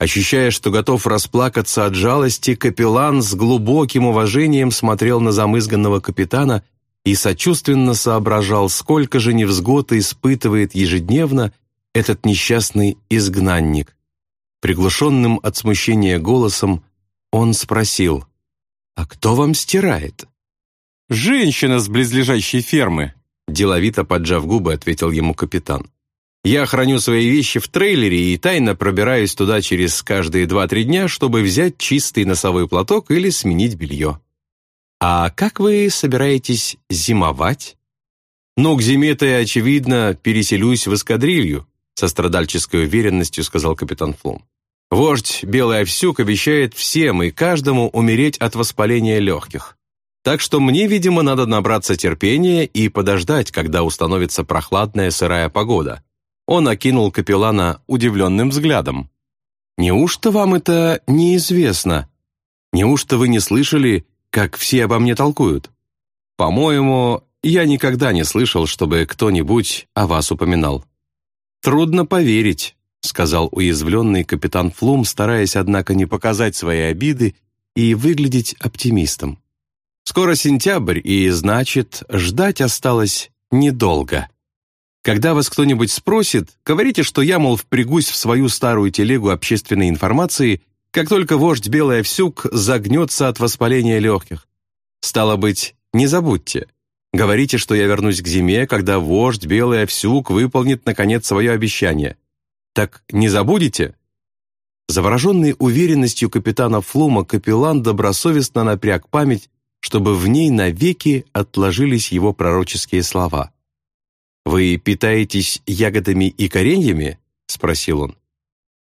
Ощущая, что готов расплакаться от жалости, капеллан с глубоким уважением смотрел на замызганного капитана и сочувственно соображал, сколько же невзгод испытывает ежедневно этот несчастный изгнанник. Приглушенным от смущения голосом он спросил, «А кто вам стирает?» «Женщина с близлежащей фермы», деловито поджав губы, ответил ему капитан. Я храню свои вещи в трейлере и тайно пробираюсь туда через каждые два-три дня, чтобы взять чистый носовой платок или сменить белье. А как вы собираетесь зимовать? Ну, к зиме-то я, очевидно, переселюсь в эскадрилью, со страдальческой уверенностью сказал капитан Флум. Вождь Белый Овсюк обещает всем и каждому умереть от воспаления легких. Так что мне, видимо, надо набраться терпения и подождать, когда установится прохладная сырая погода. Он окинул капеллана удивленным взглядом. «Неужто вам это неизвестно? Неужто вы не слышали, как все обо мне толкуют? По-моему, я никогда не слышал, чтобы кто-нибудь о вас упоминал». «Трудно поверить», — сказал уязвленный капитан Флум, стараясь, однако, не показать свои обиды и выглядеть оптимистом. «Скоро сентябрь, и, значит, ждать осталось недолго». Когда вас кто-нибудь спросит, говорите, что я, мол, впрягусь в свою старую телегу общественной информации, как только вождь Белый Овсюк загнется от воспаления легких. Стало быть, не забудьте. Говорите, что я вернусь к зиме, когда вождь Белый Овсюк выполнит, наконец, свое обещание. Так не забудете?» Завороженный уверенностью капитана Флума, капеллан добросовестно напряг память, чтобы в ней навеки отложились его пророческие слова. «Вы питаетесь ягодами и кореньями?» — спросил он.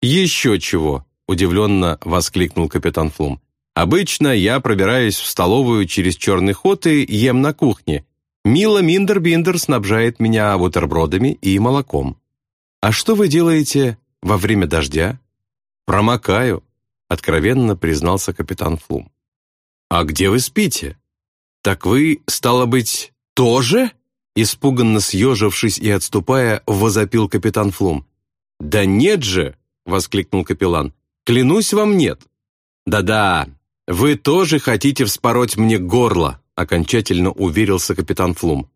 «Еще чего!» — удивленно воскликнул капитан Флум. «Обычно я пробираюсь в столовую через черный ход и ем на кухне. Мило Миндербиндер снабжает меня бутербродами и молоком. А что вы делаете во время дождя?» «Промокаю», — откровенно признался капитан Флум. «А где вы спите?» «Так вы, стало быть, тоже?» Испуганно съежившись и отступая, возопил капитан Флум. «Да нет же!» — воскликнул капеллан. «Клянусь вам, нет!» «Да-да, вы тоже хотите вспороть мне горло!» — окончательно уверился капитан Флум.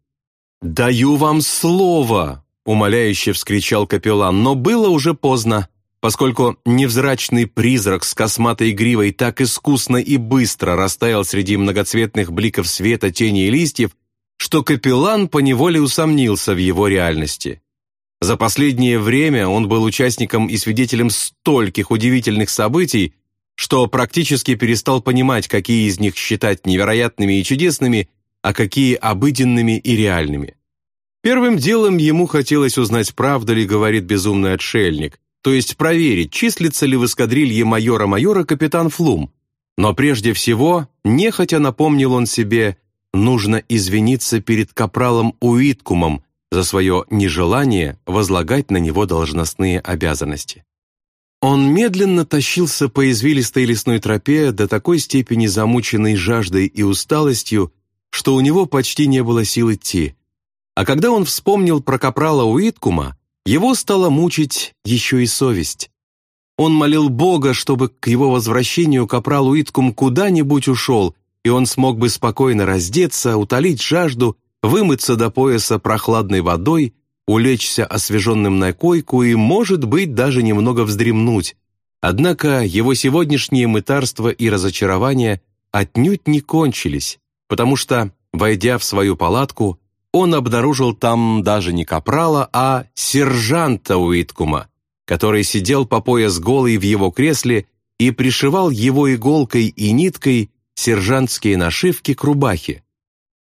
«Даю вам слово!» — умоляюще вскричал капеллан, но было уже поздно, поскольку невзрачный призрак с косматой гривой так искусно и быстро растаял среди многоцветных бликов света, тени и листьев, что капеллан поневоле усомнился в его реальности. За последнее время он был участником и свидетелем стольких удивительных событий, что практически перестал понимать, какие из них считать невероятными и чудесными, а какие обыденными и реальными. Первым делом ему хотелось узнать, правда ли говорит безумный отшельник, то есть проверить, числится ли в эскадрилье майора-майора капитан Флум. Но прежде всего, нехотя напомнил он себе, нужно извиниться перед капралом Уиткумом за свое нежелание возлагать на него должностные обязанности. Он медленно тащился по извилистой лесной тропе до такой степени замученной жаждой и усталостью, что у него почти не было сил идти. А когда он вспомнил про капрала Уиткума, его стала мучить еще и совесть. Он молил Бога, чтобы к его возвращению капрал Уиткум куда-нибудь ушел, и он смог бы спокойно раздеться, утолить жажду, вымыться до пояса прохладной водой, улечься освеженным на койку и, может быть, даже немного вздремнуть. Однако его сегодняшние мытарства и разочарования отнюдь не кончились, потому что, войдя в свою палатку, он обнаружил там даже не капрала, а сержанта Уиткума, который сидел по пояс голый в его кресле и пришивал его иголкой и ниткой сержантские нашивки к рубахе.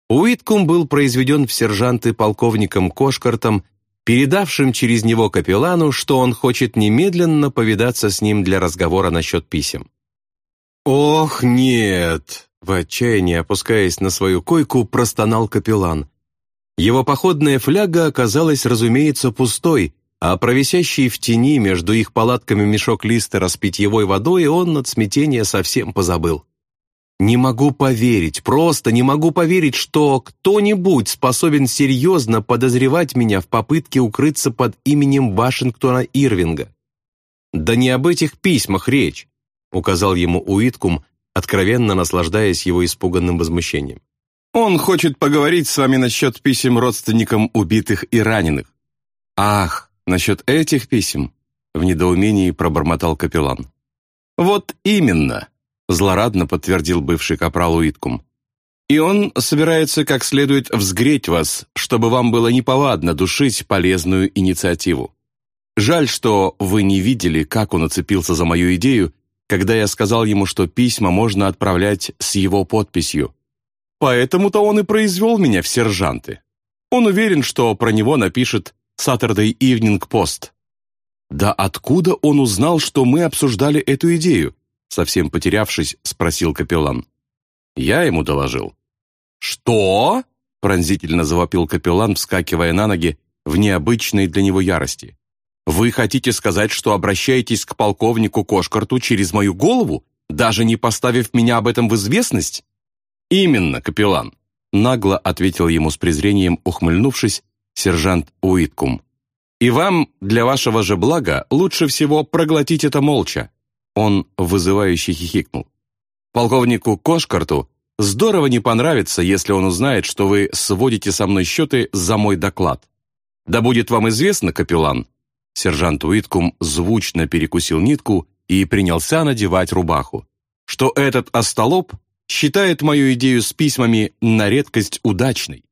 Уиткум был произведен в сержанты полковником Кошкартом, передавшим через него капеллану, что он хочет немедленно повидаться с ним для разговора насчет писем. «Ох, нет!» — в отчаянии опускаясь на свою койку, простонал капеллан. Его походная фляга оказалась, разумеется, пустой, а провисящий в тени между их палатками мешок листера с питьевой водой он от смятения совсем позабыл. «Не могу поверить, просто не могу поверить, что кто-нибудь способен серьезно подозревать меня в попытке укрыться под именем Вашингтона Ирвинга». «Да не об этих письмах речь», — указал ему Уиткум, откровенно наслаждаясь его испуганным возмущением. Он хочет поговорить с вами насчет писем родственникам убитых и раненых». «Ах, насчет этих писем?» — в недоумении пробормотал капеллан. «Вот именно», — злорадно подтвердил бывший капрал Уиткум. «И он собирается как следует взгреть вас, чтобы вам было неповадно душить полезную инициативу. Жаль, что вы не видели, как он оцепился за мою идею, когда я сказал ему, что письма можно отправлять с его подписью. Поэтому-то он и произвел меня в сержанты. Он уверен, что про него напишет Saturday Evening Post. Да откуда он узнал, что мы обсуждали эту идею? Совсем потерявшись, спросил капеллан. Я ему доложил. Что? Пронзительно завопил капеллан, вскакивая на ноги в необычной для него ярости. «Вы хотите сказать, что обращаетесь к полковнику Кошкарту через мою голову, даже не поставив меня об этом в известность?» «Именно, капеллан», — нагло ответил ему с презрением, ухмыльнувшись, сержант Уиткум. «И вам, для вашего же блага, лучше всего проглотить это молча». Он вызывающе хихикнул. «Полковнику Кошкарту здорово не понравится, если он узнает, что вы сводите со мной счеты за мой доклад. Да будет вам известно, капеллан». Сержант Уиткум звучно перекусил нитку и принялся надевать рубаху, что этот остолоп считает мою идею с письмами на редкость удачной.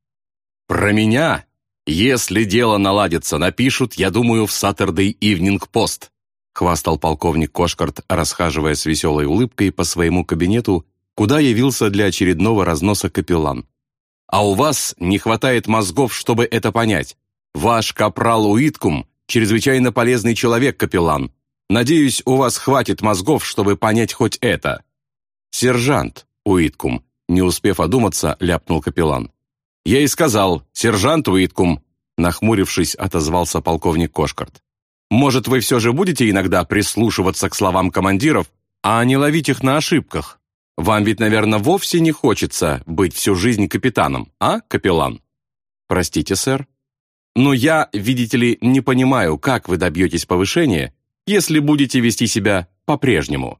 Про меня, если дело наладится, напишут, я думаю, в Saturday Evening Post, хвастал полковник Кошкарт, расхаживая с веселой улыбкой по своему кабинету, куда явился для очередного разноса капеллан. А у вас не хватает мозгов, чтобы это понять. Ваш капрал Уиткум – чрезвычайно полезный человек, капеллан. Надеюсь, у вас хватит мозгов, чтобы понять хоть это. Сержант, Уиткум», не успев одуматься, ляпнул капеллан. «Я и сказал, сержант Уиткум», нахмурившись, отозвался полковник Кошкарт. «Может, вы все же будете иногда прислушиваться к словам командиров, а не ловить их на ошибках? Вам ведь, наверное, вовсе не хочется быть всю жизнь капитаном, а, капеллан?» «Простите, сэр?» «Но я, видите ли, не понимаю, как вы добьетесь повышения, если будете вести себя по-прежнему».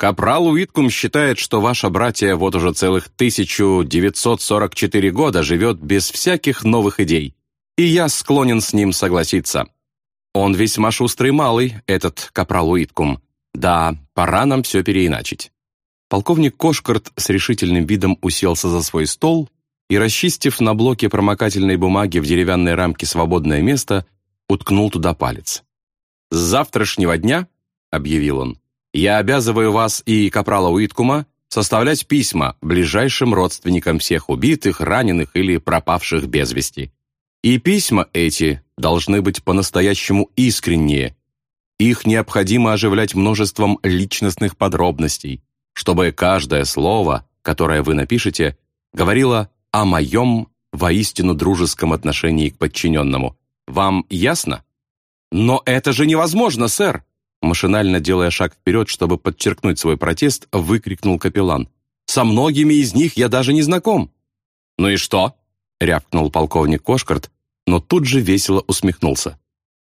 Капрал Уиткум считает, что ваша братья вот уже целых 1944 года живет без всяких новых идей, и я склонен с ним согласиться. Он весьма шустрый малый, этот Капрал Уиткум. Да, пора нам все переиначить». Полковник Кошкарт с решительным видом уселся за свой стол и, расчистив на блоке промокательной бумаги в деревянной рамке свободное место, уткнул туда палец. «С завтрашнего дня», — объявил он, я обязываю вас и капрала Уиткума составлять письма ближайшим родственникам всех убитых, раненых или пропавших без вести. И письма эти должны быть по-настоящему искренние. Их необходимо оживлять множеством личностных подробностей, чтобы каждое слово, которое вы напишете, говорило о моем воистину дружеском отношении к подчиненному. Вам ясно? «Но это же невозможно, сэр!» Машинально делая шаг вперед, чтобы подчеркнуть свой протест, выкрикнул капеллан. «Со многими из них я даже не знаком!» «Ну и что?» — рявкнул полковник Кошкарт, но тут же весело усмехнулся.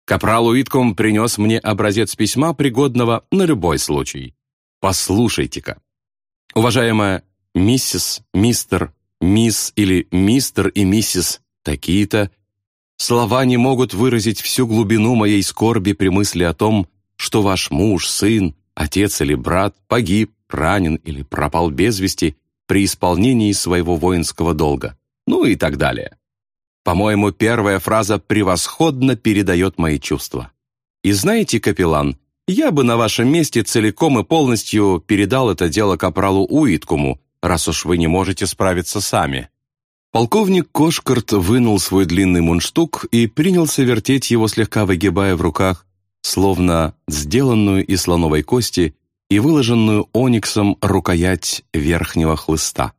«Капрал Уитком принес мне образец письма, пригодного на любой случай. Послушайте-ка. Уважаемая миссис, мистер, мисс или мистер и миссис такие-то, слова не могут выразить всю глубину моей скорби при мысли о том, что ваш муж, сын, отец или брат погиб, ранен или пропал без вести при исполнении своего воинского долга, ну и так далее. По-моему, первая фраза превосходно передает мои чувства. И знаете, капеллан, я бы на вашем месте целиком и полностью передал это дело капралу Уиткуму, раз уж вы не можете справиться сами». Полковник Кошкарт вынул свой длинный мундштук и принялся вертеть его, слегка выгибая в руках, словно сделанную из слоновой кости и выложенную ониксом рукоять верхнего хлыста.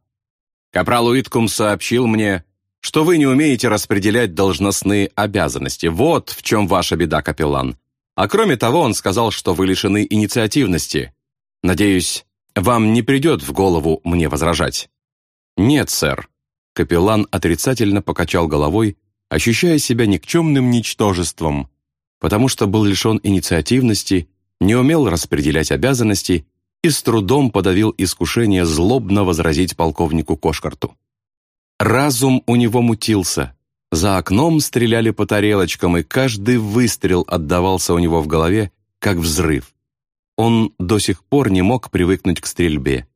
«Капрал Уиткум сообщил мне, что вы не умеете распределять должностные обязанности. Вот в чем ваша беда, капеллан. А кроме того, он сказал, что вы лишены инициативности. Надеюсь, вам не придет в голову мне возражать». «Нет, сэр». Капеллан отрицательно покачал головой, ощущая себя никчемным ничтожеством, потому что был лишен инициативности, не умел распределять обязанности и с трудом подавил искушение злобно возразить полковнику Кошкарту. Разум у него мутился. За окном стреляли по тарелочкам, и каждый выстрел отдавался у него в голове, как взрыв. Он до сих пор не мог привыкнуть к стрельбе.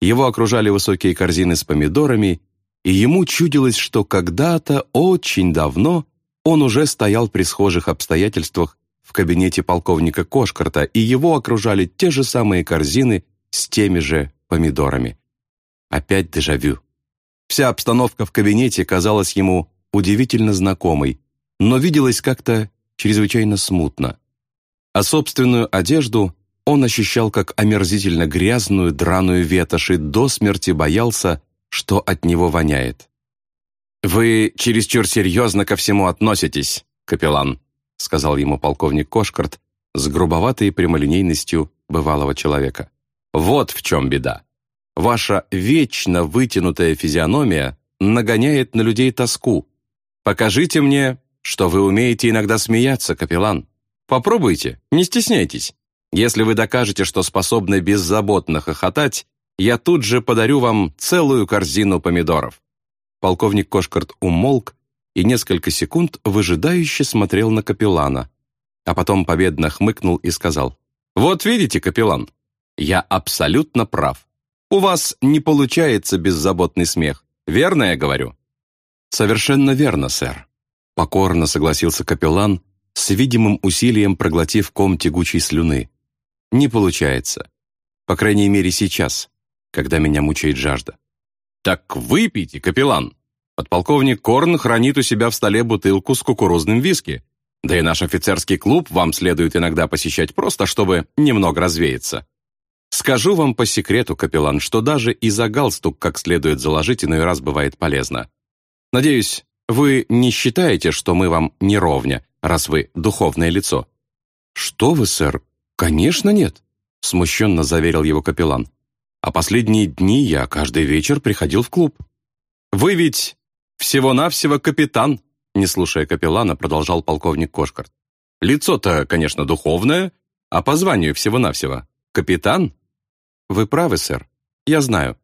Его окружали высокие корзины с помидорами, и ему чудилось, что когда-то, очень давно, он уже стоял при схожих обстоятельствах в кабинете полковника Кошкарта, и его окружали те же самые корзины с теми же помидорами. Опять дежавю. Вся обстановка в кабинете казалась ему удивительно знакомой, но виделась как-то чрезвычайно смутно. А собственную одежду он ощущал как омерзительно грязную драную ветошь и до смерти боялся, что от него воняет. «Вы чересчур серьезно ко всему относитесь, капеллан», сказал ему полковник Кошкарт с грубоватой прямолинейностью бывалого человека. «Вот в чем беда. Ваша вечно вытянутая физиономия нагоняет на людей тоску. Покажите мне, что вы умеете иногда смеяться, капеллан. Попробуйте, не стесняйтесь. Если вы докажете, что способны беззаботно хохотать, я тут же подарю вам целую корзину помидоров». Полковник Кошкарт умолк и несколько секунд выжидающе смотрел на капеллана, а потом победно хмыкнул и сказал, «Вот видите, капеллан, я абсолютно прав. У вас не получается беззаботный смех, верно я говорю?» «Совершенно верно, сэр», — покорно согласился капеллан, с видимым усилием проглотив ком тягучей слюны не получается. По крайней мере, сейчас, когда меня мучает жажда. «Так выпейте, капеллан!» Подполковник Корн хранит у себя в столе бутылку с кукурузным виски. Да и наш офицерский клуб вам следует иногда посещать просто, чтобы немного развеяться. Скажу вам по секрету, капеллан, что даже и за галстук как следует заложить иной раз бывает полезно. Надеюсь, вы не считаете, что мы вам не ровня, раз вы духовное лицо? Что вы, сэр, «Конечно нет», — смущенно заверил его капеллан. «А последние дни я каждый вечер приходил в клуб». «Вы ведь всего-навсего капитан», — не слушая капеллана, продолжал полковник Кошкарт. «Лицо-то, конечно, духовное, а по званию всего-навсего. Капитан?» «Вы правы, сэр. Я знаю».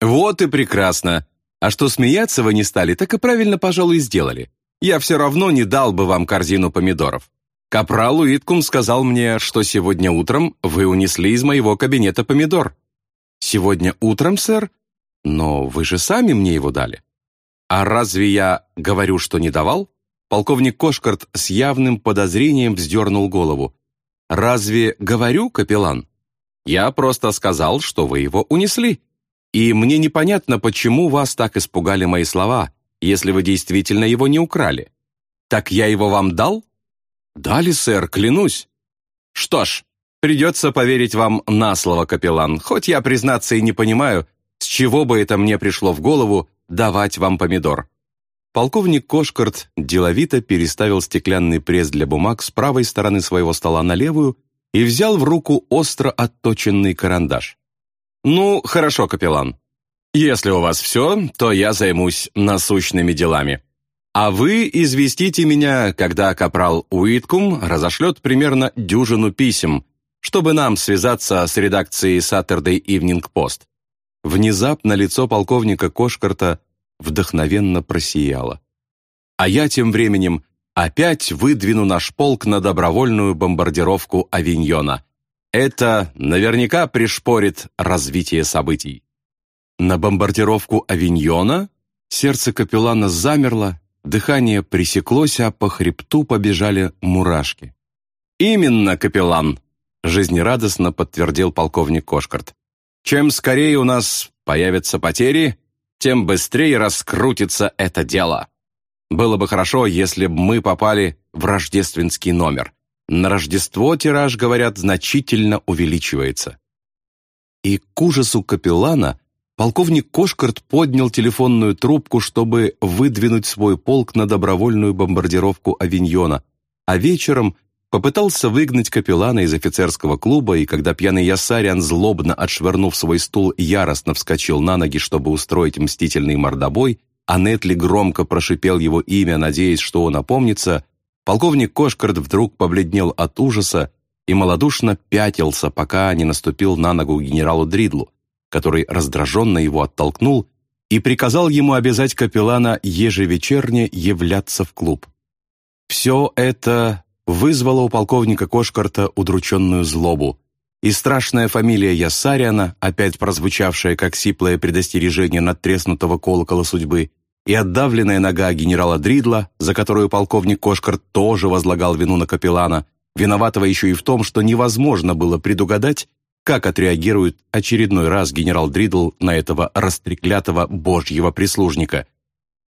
«Вот и прекрасно. А что смеяться вы не стали, так и правильно, пожалуй, сделали. Я все равно не дал бы вам корзину помидоров. Капрал Уиткум сказал мне, что сегодня утром вы унесли из моего кабинета помидор. Сегодня утром, сэр? Но вы же сами мне его дали. А разве я говорю, что не давал? Полковник Кошкарт с явным подозрением вздернул голову. «Разве говорю, капеллан? Я просто сказал, что вы его унесли. И мне непонятно, почему вас так испугали мои слова, если вы действительно его не украли. Так я его вам дал? Дали, сэр, клянусь. Что ж, придется поверить вам на слово, капеллан, хоть я, признаться, и не понимаю, с чего бы это мне пришло в голову давать вам помидор. Полковник Кошкарт деловито переставил стеклянный пресс для бумаг с правой стороны своего стола на левую и взял в руку остро отточенный карандаш. «Ну, хорошо, капеллан. Если у вас все, то я займусь насущными делами. А вы известите меня, когда капрал Уиткум разошлет примерно дюжину писем, чтобы нам связаться с редакцией Saturday Evening Post». Внезапно лицо полковника Кошкарта вдохновенно просияло. А я тем временем опять выдвину наш полк на добровольную бомбардировку Авиньона. Это наверняка пришпорит развитие событий. На бомбардировку Авиньона сердце капеллана замерло, дыхание пресеклось, а по хребту побежали мурашки. «Именно, капеллан!» — жизнерадостно подтвердил полковник Кошкарт. «Чем скорее у нас появятся потери, тем быстрее раскрутится это дело. Было бы хорошо, если бы мы попали в рождественский номер. На Рождество тираж, говорят, значительно увеличивается. И к ужасу капеллана полковник Кошкарт поднял телефонную трубку, чтобы выдвинуть свой полк на добровольную бомбардировку Авиньона, а вечером попытался выгнать капеллана из офицерского клуба, и когда пьяный Ясариан, злобно отшвырнув свой стул, яростно вскочил на ноги, чтобы устроить мстительный мордобой, а Нетли громко прошипел его имя, надеясь, что он опомнится, полковник Кошкард вдруг побледнел от ужаса и малодушно пятился, пока не наступил на ногу генералу Дридлу, который раздраженно его оттолкнул и приказал ему обязать капеллана ежевечерне являться в клуб. Все это вызвало у полковника Кошкарта удрученную злобу, и страшная фамилия Ясариана, опять прозвучавшая как сиплое предостережение надтреснутого колокола судьбы, и отдавленная нога генерала Дридла, за которую полковник Кошкарт тоже возлагал вину на капеллана, виноватого еще и в том, что невозможно было предугадать, как отреагирует очередной раз генерал Дридл на этого растреклятого божьего прислужника.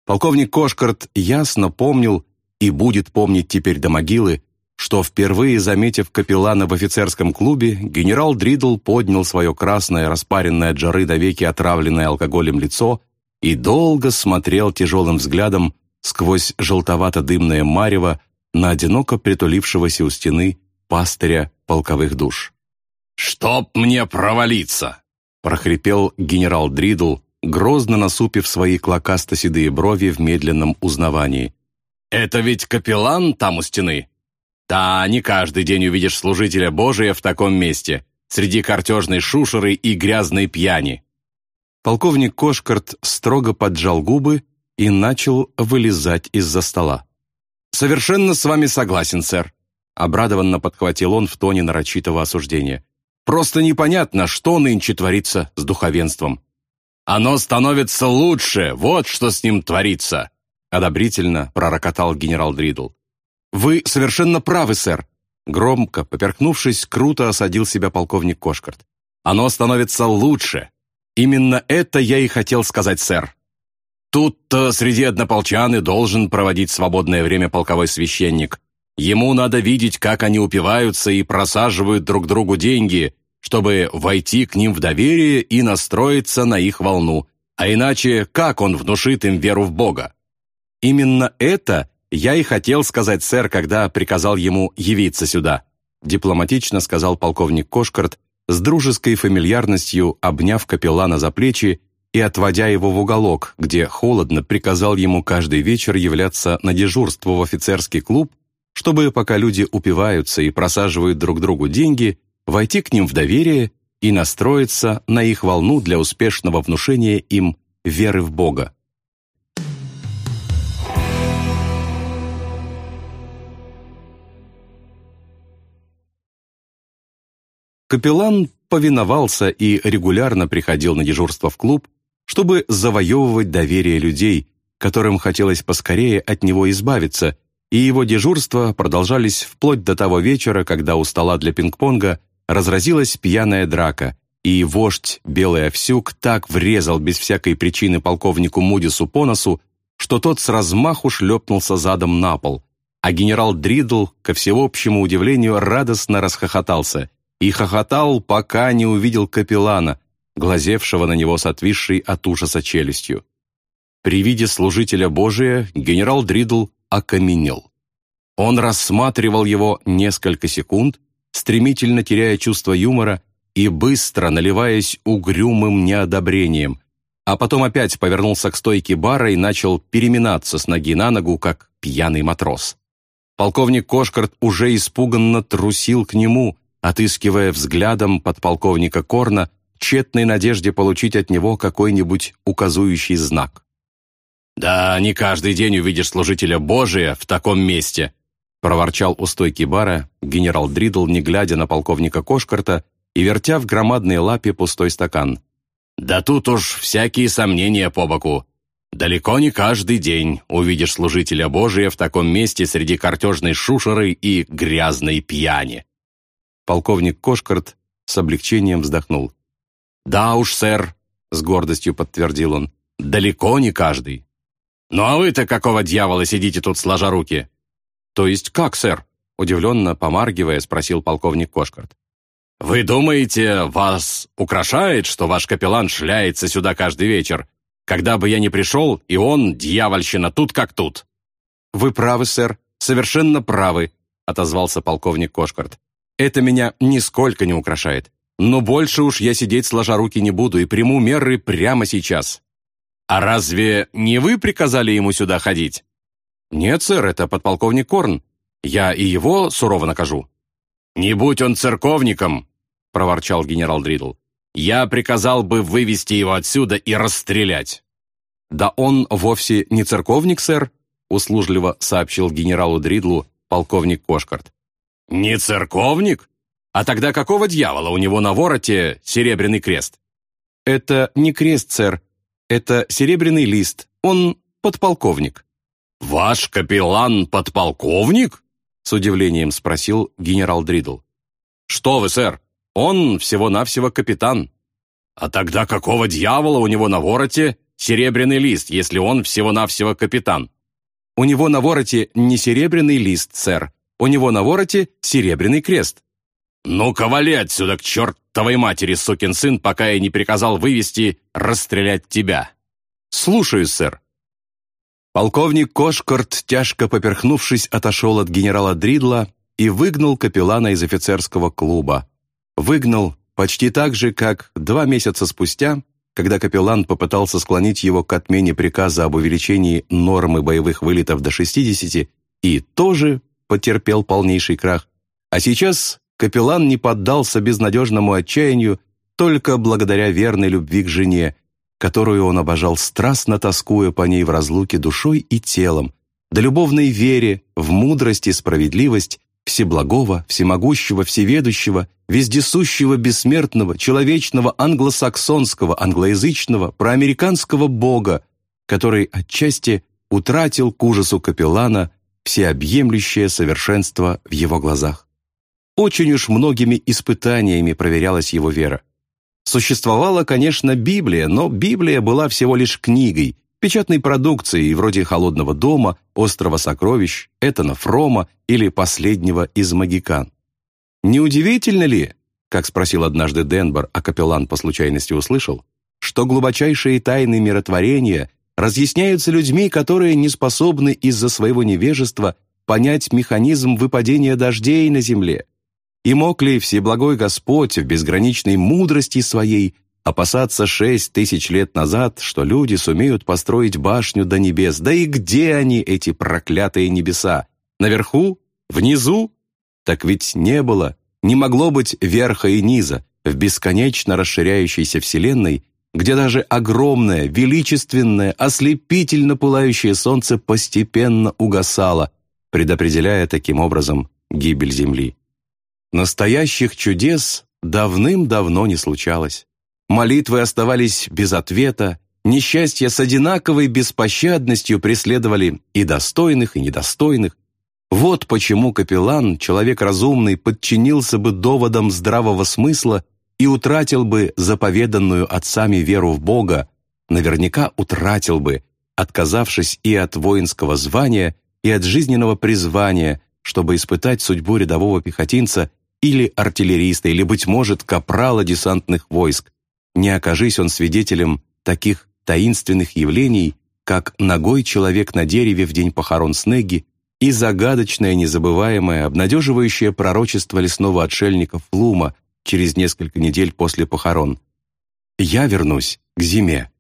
Полковник Кошкарт ясно помнил, и будет помнить теперь до могилы, что, впервые заметив капеллана в офицерском клубе, генерал Дридл поднял свое красное, распаренное от жары до веки отравленное алкоголем лицо и долго смотрел тяжелым взглядом сквозь желтовато-дымное марево на одиноко притулившегося у стены пастыря полковых душ. «Чтоб мне провалиться!» — прохрипел генерал Дридл, грозно насупив свои клокасто-седые брови в медленном узнавании. Это ведь капеллан там у стены. Да, не каждый день увидишь служителя Божия в таком месте, среди картежной шушеры и грязной пьяни». Полковник Кошкарт строго поджал губы и начал вылезать из-за стола. «Совершенно с вами согласен, сэр», — обрадованно подхватил он в тоне нарочитого осуждения. «Просто непонятно, что нынче творится с духовенством. Оно становится лучше, вот что с ним творится одобрительно пророкотал генерал Дридл. «Вы совершенно правы, сэр!» Громко, поперкнувшись, круто осадил себя полковник Кошкарт. «Оно становится лучше. Именно это я и хотел сказать, сэр. Тут-то среди однополчан и должен проводить свободное время полковой священник. Ему надо видеть, как они упиваются и просаживают друг другу деньги, чтобы войти к ним в доверие и настроиться на их волну. А иначе как он внушит им веру в Бога? Именно это я и хотел сказать, сэр, когда приказал ему явиться сюда», дипломатично сказал полковник Кошкарт, с дружеской фамильярностью обняв капеллана за плечи и отводя его в уголок, где холодно приказал ему каждый вечер являться на дежурство в офицерский клуб, чтобы, пока люди упиваются и просаживают друг другу деньги, войти к ним в доверие и настроиться на их волну для успешного внушения им веры в Бога. Капеллан повиновался и регулярно приходил на дежурство в клуб, чтобы завоевывать доверие людей, которым хотелось поскорее от него избавиться, и его дежурства продолжались вплоть до того вечера, когда у стола для пинг-понга разразилась пьяная драка, и вождь Белый Овсюк так врезал без всякой причины полковнику Мудису по носу, что тот с размаху шлепнулся задом на пол, а генерал Дридл, ко всеобщему удивлению, радостно расхохотался и хохотал, пока не увидел капеллана, глазевшего на него с отвисшей от ужаса челюстью. При виде служителя Божия генерал Дридл окаменел. Он рассматривал его несколько секунд, стремительно теряя чувство юмора и быстро наливаясь угрюмым неодобрением, а потом опять повернулся к стойке бара и начал переминаться с ноги на ногу, как пьяный матрос. Полковник Кошкарт уже испуганно трусил к нему, отыскивая взглядом подполковника Корна тщетной надежде получить от него какой-нибудь указующий знак. «Да, не каждый день увидишь служителя Божия в таком месте», проворчал у стойки бара генерал Дридл, не глядя на полковника Кошкарта и вертя в громадной лапе пустой стакан. «Да тут уж всякие сомнения по боку. Далеко не каждый день увидишь служителя Божия в таком месте среди картежной шушеры и грязной пьяни». Полковник Кошкарт с облегчением вздохнул. «Да уж, сэр», — с гордостью подтвердил он, — «далеко не каждый. Ну а вы-то какого дьявола сидите тут сложа руки?» «То есть как, сэр?» — удивленно помаргивая, спросил полковник Кошкарт. «Вы думаете, вас украшает, что ваш капеллан шляется сюда каждый вечер, когда бы я не пришел, и он, дьявольщина, тут как тут?» «Вы правы, сэр, совершенно правы», — отозвался полковник Кошкарт. «Это меня нисколько не украшает. Но больше уж я сидеть сложа руки не буду и приму меры прямо сейчас». «А разве не вы приказали ему сюда ходить?» «Нет, сэр, это подполковник Корн. Я и его сурово накажу». «Не будь он церковником», — проворчал генерал Дридл. «Я приказал бы вывести его отсюда и расстрелять». «Да он вовсе не церковник, сэр», — услужливо сообщил генералу Дридлу полковник Кошкарт. «Не церковник? А тогда какого дьявола у него на вороте серебряный крест?» «Это не крест, сэр. Это серебряный лист. Он подполковник». «Ваш капеллан подполковник?» с удивлением спросил генерал Дридл. «Что вы, сэр? Он всего-навсего капитан. А тогда какого дьявола у него на вороте серебряный лист, если он всего-навсего капитан?» «У него на вороте не серебряный лист, сэр. У него на вороте серебряный крест». «Ну-ка, вали отсюда к чертовой матери, сукин сын, пока я не приказал вывести расстрелять тебя». «Слушаюсь, сэр». Полковник Кошкарт, тяжко поперхнувшись, отошел от генерала Дридла и выгнал капеллана из офицерского клуба. Выгнал почти так же, как два месяца спустя, когда капеллан попытался склонить его к отмене приказа об увеличении нормы боевых вылетов до 60 и тоже потерпел полнейший крах. А сейчас капеллан не поддался безнадежному отчаянию только благодаря верной любви к жене, которую он обожал страстно тоскуя по ней в разлуке душой и телом, до любовной вере в мудрость и справедливость всеблагого, всемогущего, всеведущего, вездесущего, бессмертного, человечного, англосаксонского, англоязычного, проамериканского бога, который отчасти утратил к ужасу капеллана всеобъемлющее совершенство в его глазах. Очень уж многими испытаниями проверялась его вера. Существовала, конечно, Библия, но Библия была всего лишь книгой, печатной продукцией вроде «Холодного дома», «Острова сокровищ», «Этана Фрома» или «Последнего из магикан». Неудивительно ли, как спросил однажды Денбор, а капеллан по случайности услышал, что глубочайшие тайны миротворения разъясняются людьми, которые не способны из-за своего невежества понять механизм выпадения дождей на земле, и мог ли Всеблагой Господь в безграничной мудрости своей опасаться шесть тысяч лет назад, что люди сумеют построить башню до небес? Да и где они, эти проклятые небеса? Наверху? Внизу? Так ведь не было, не могло быть верха и низа в бесконечно расширяющейся Вселенной, где даже огромное, величественное, ослепительно пылающее солнце постепенно угасало, предопределяя таким образом гибель Земли. Настоящих чудес давным-давно не случалось. Молитвы оставались без ответа, несчастья с одинаковой беспощадностью преследовали и достойных, и недостойных. Вот почему капеллан, человек разумный, подчинился бы доводам здравого смысла и утратил бы заповеданную отцами веру в Бога, наверняка утратил бы, отказавшись и от воинского звания, и от жизненного призвания, чтобы испытать судьбу рядового пехотинца или артиллериста, или, быть может, капрала десантных войск, не окажись он свидетелем таких таинственных явлений, как ногой человек на дереве в день похорон Снеги и загадочное, незабываемое, обнадеживающее пророчество лесного отшельника Флума через несколько недель после похорон. «Я вернусь к зиме»,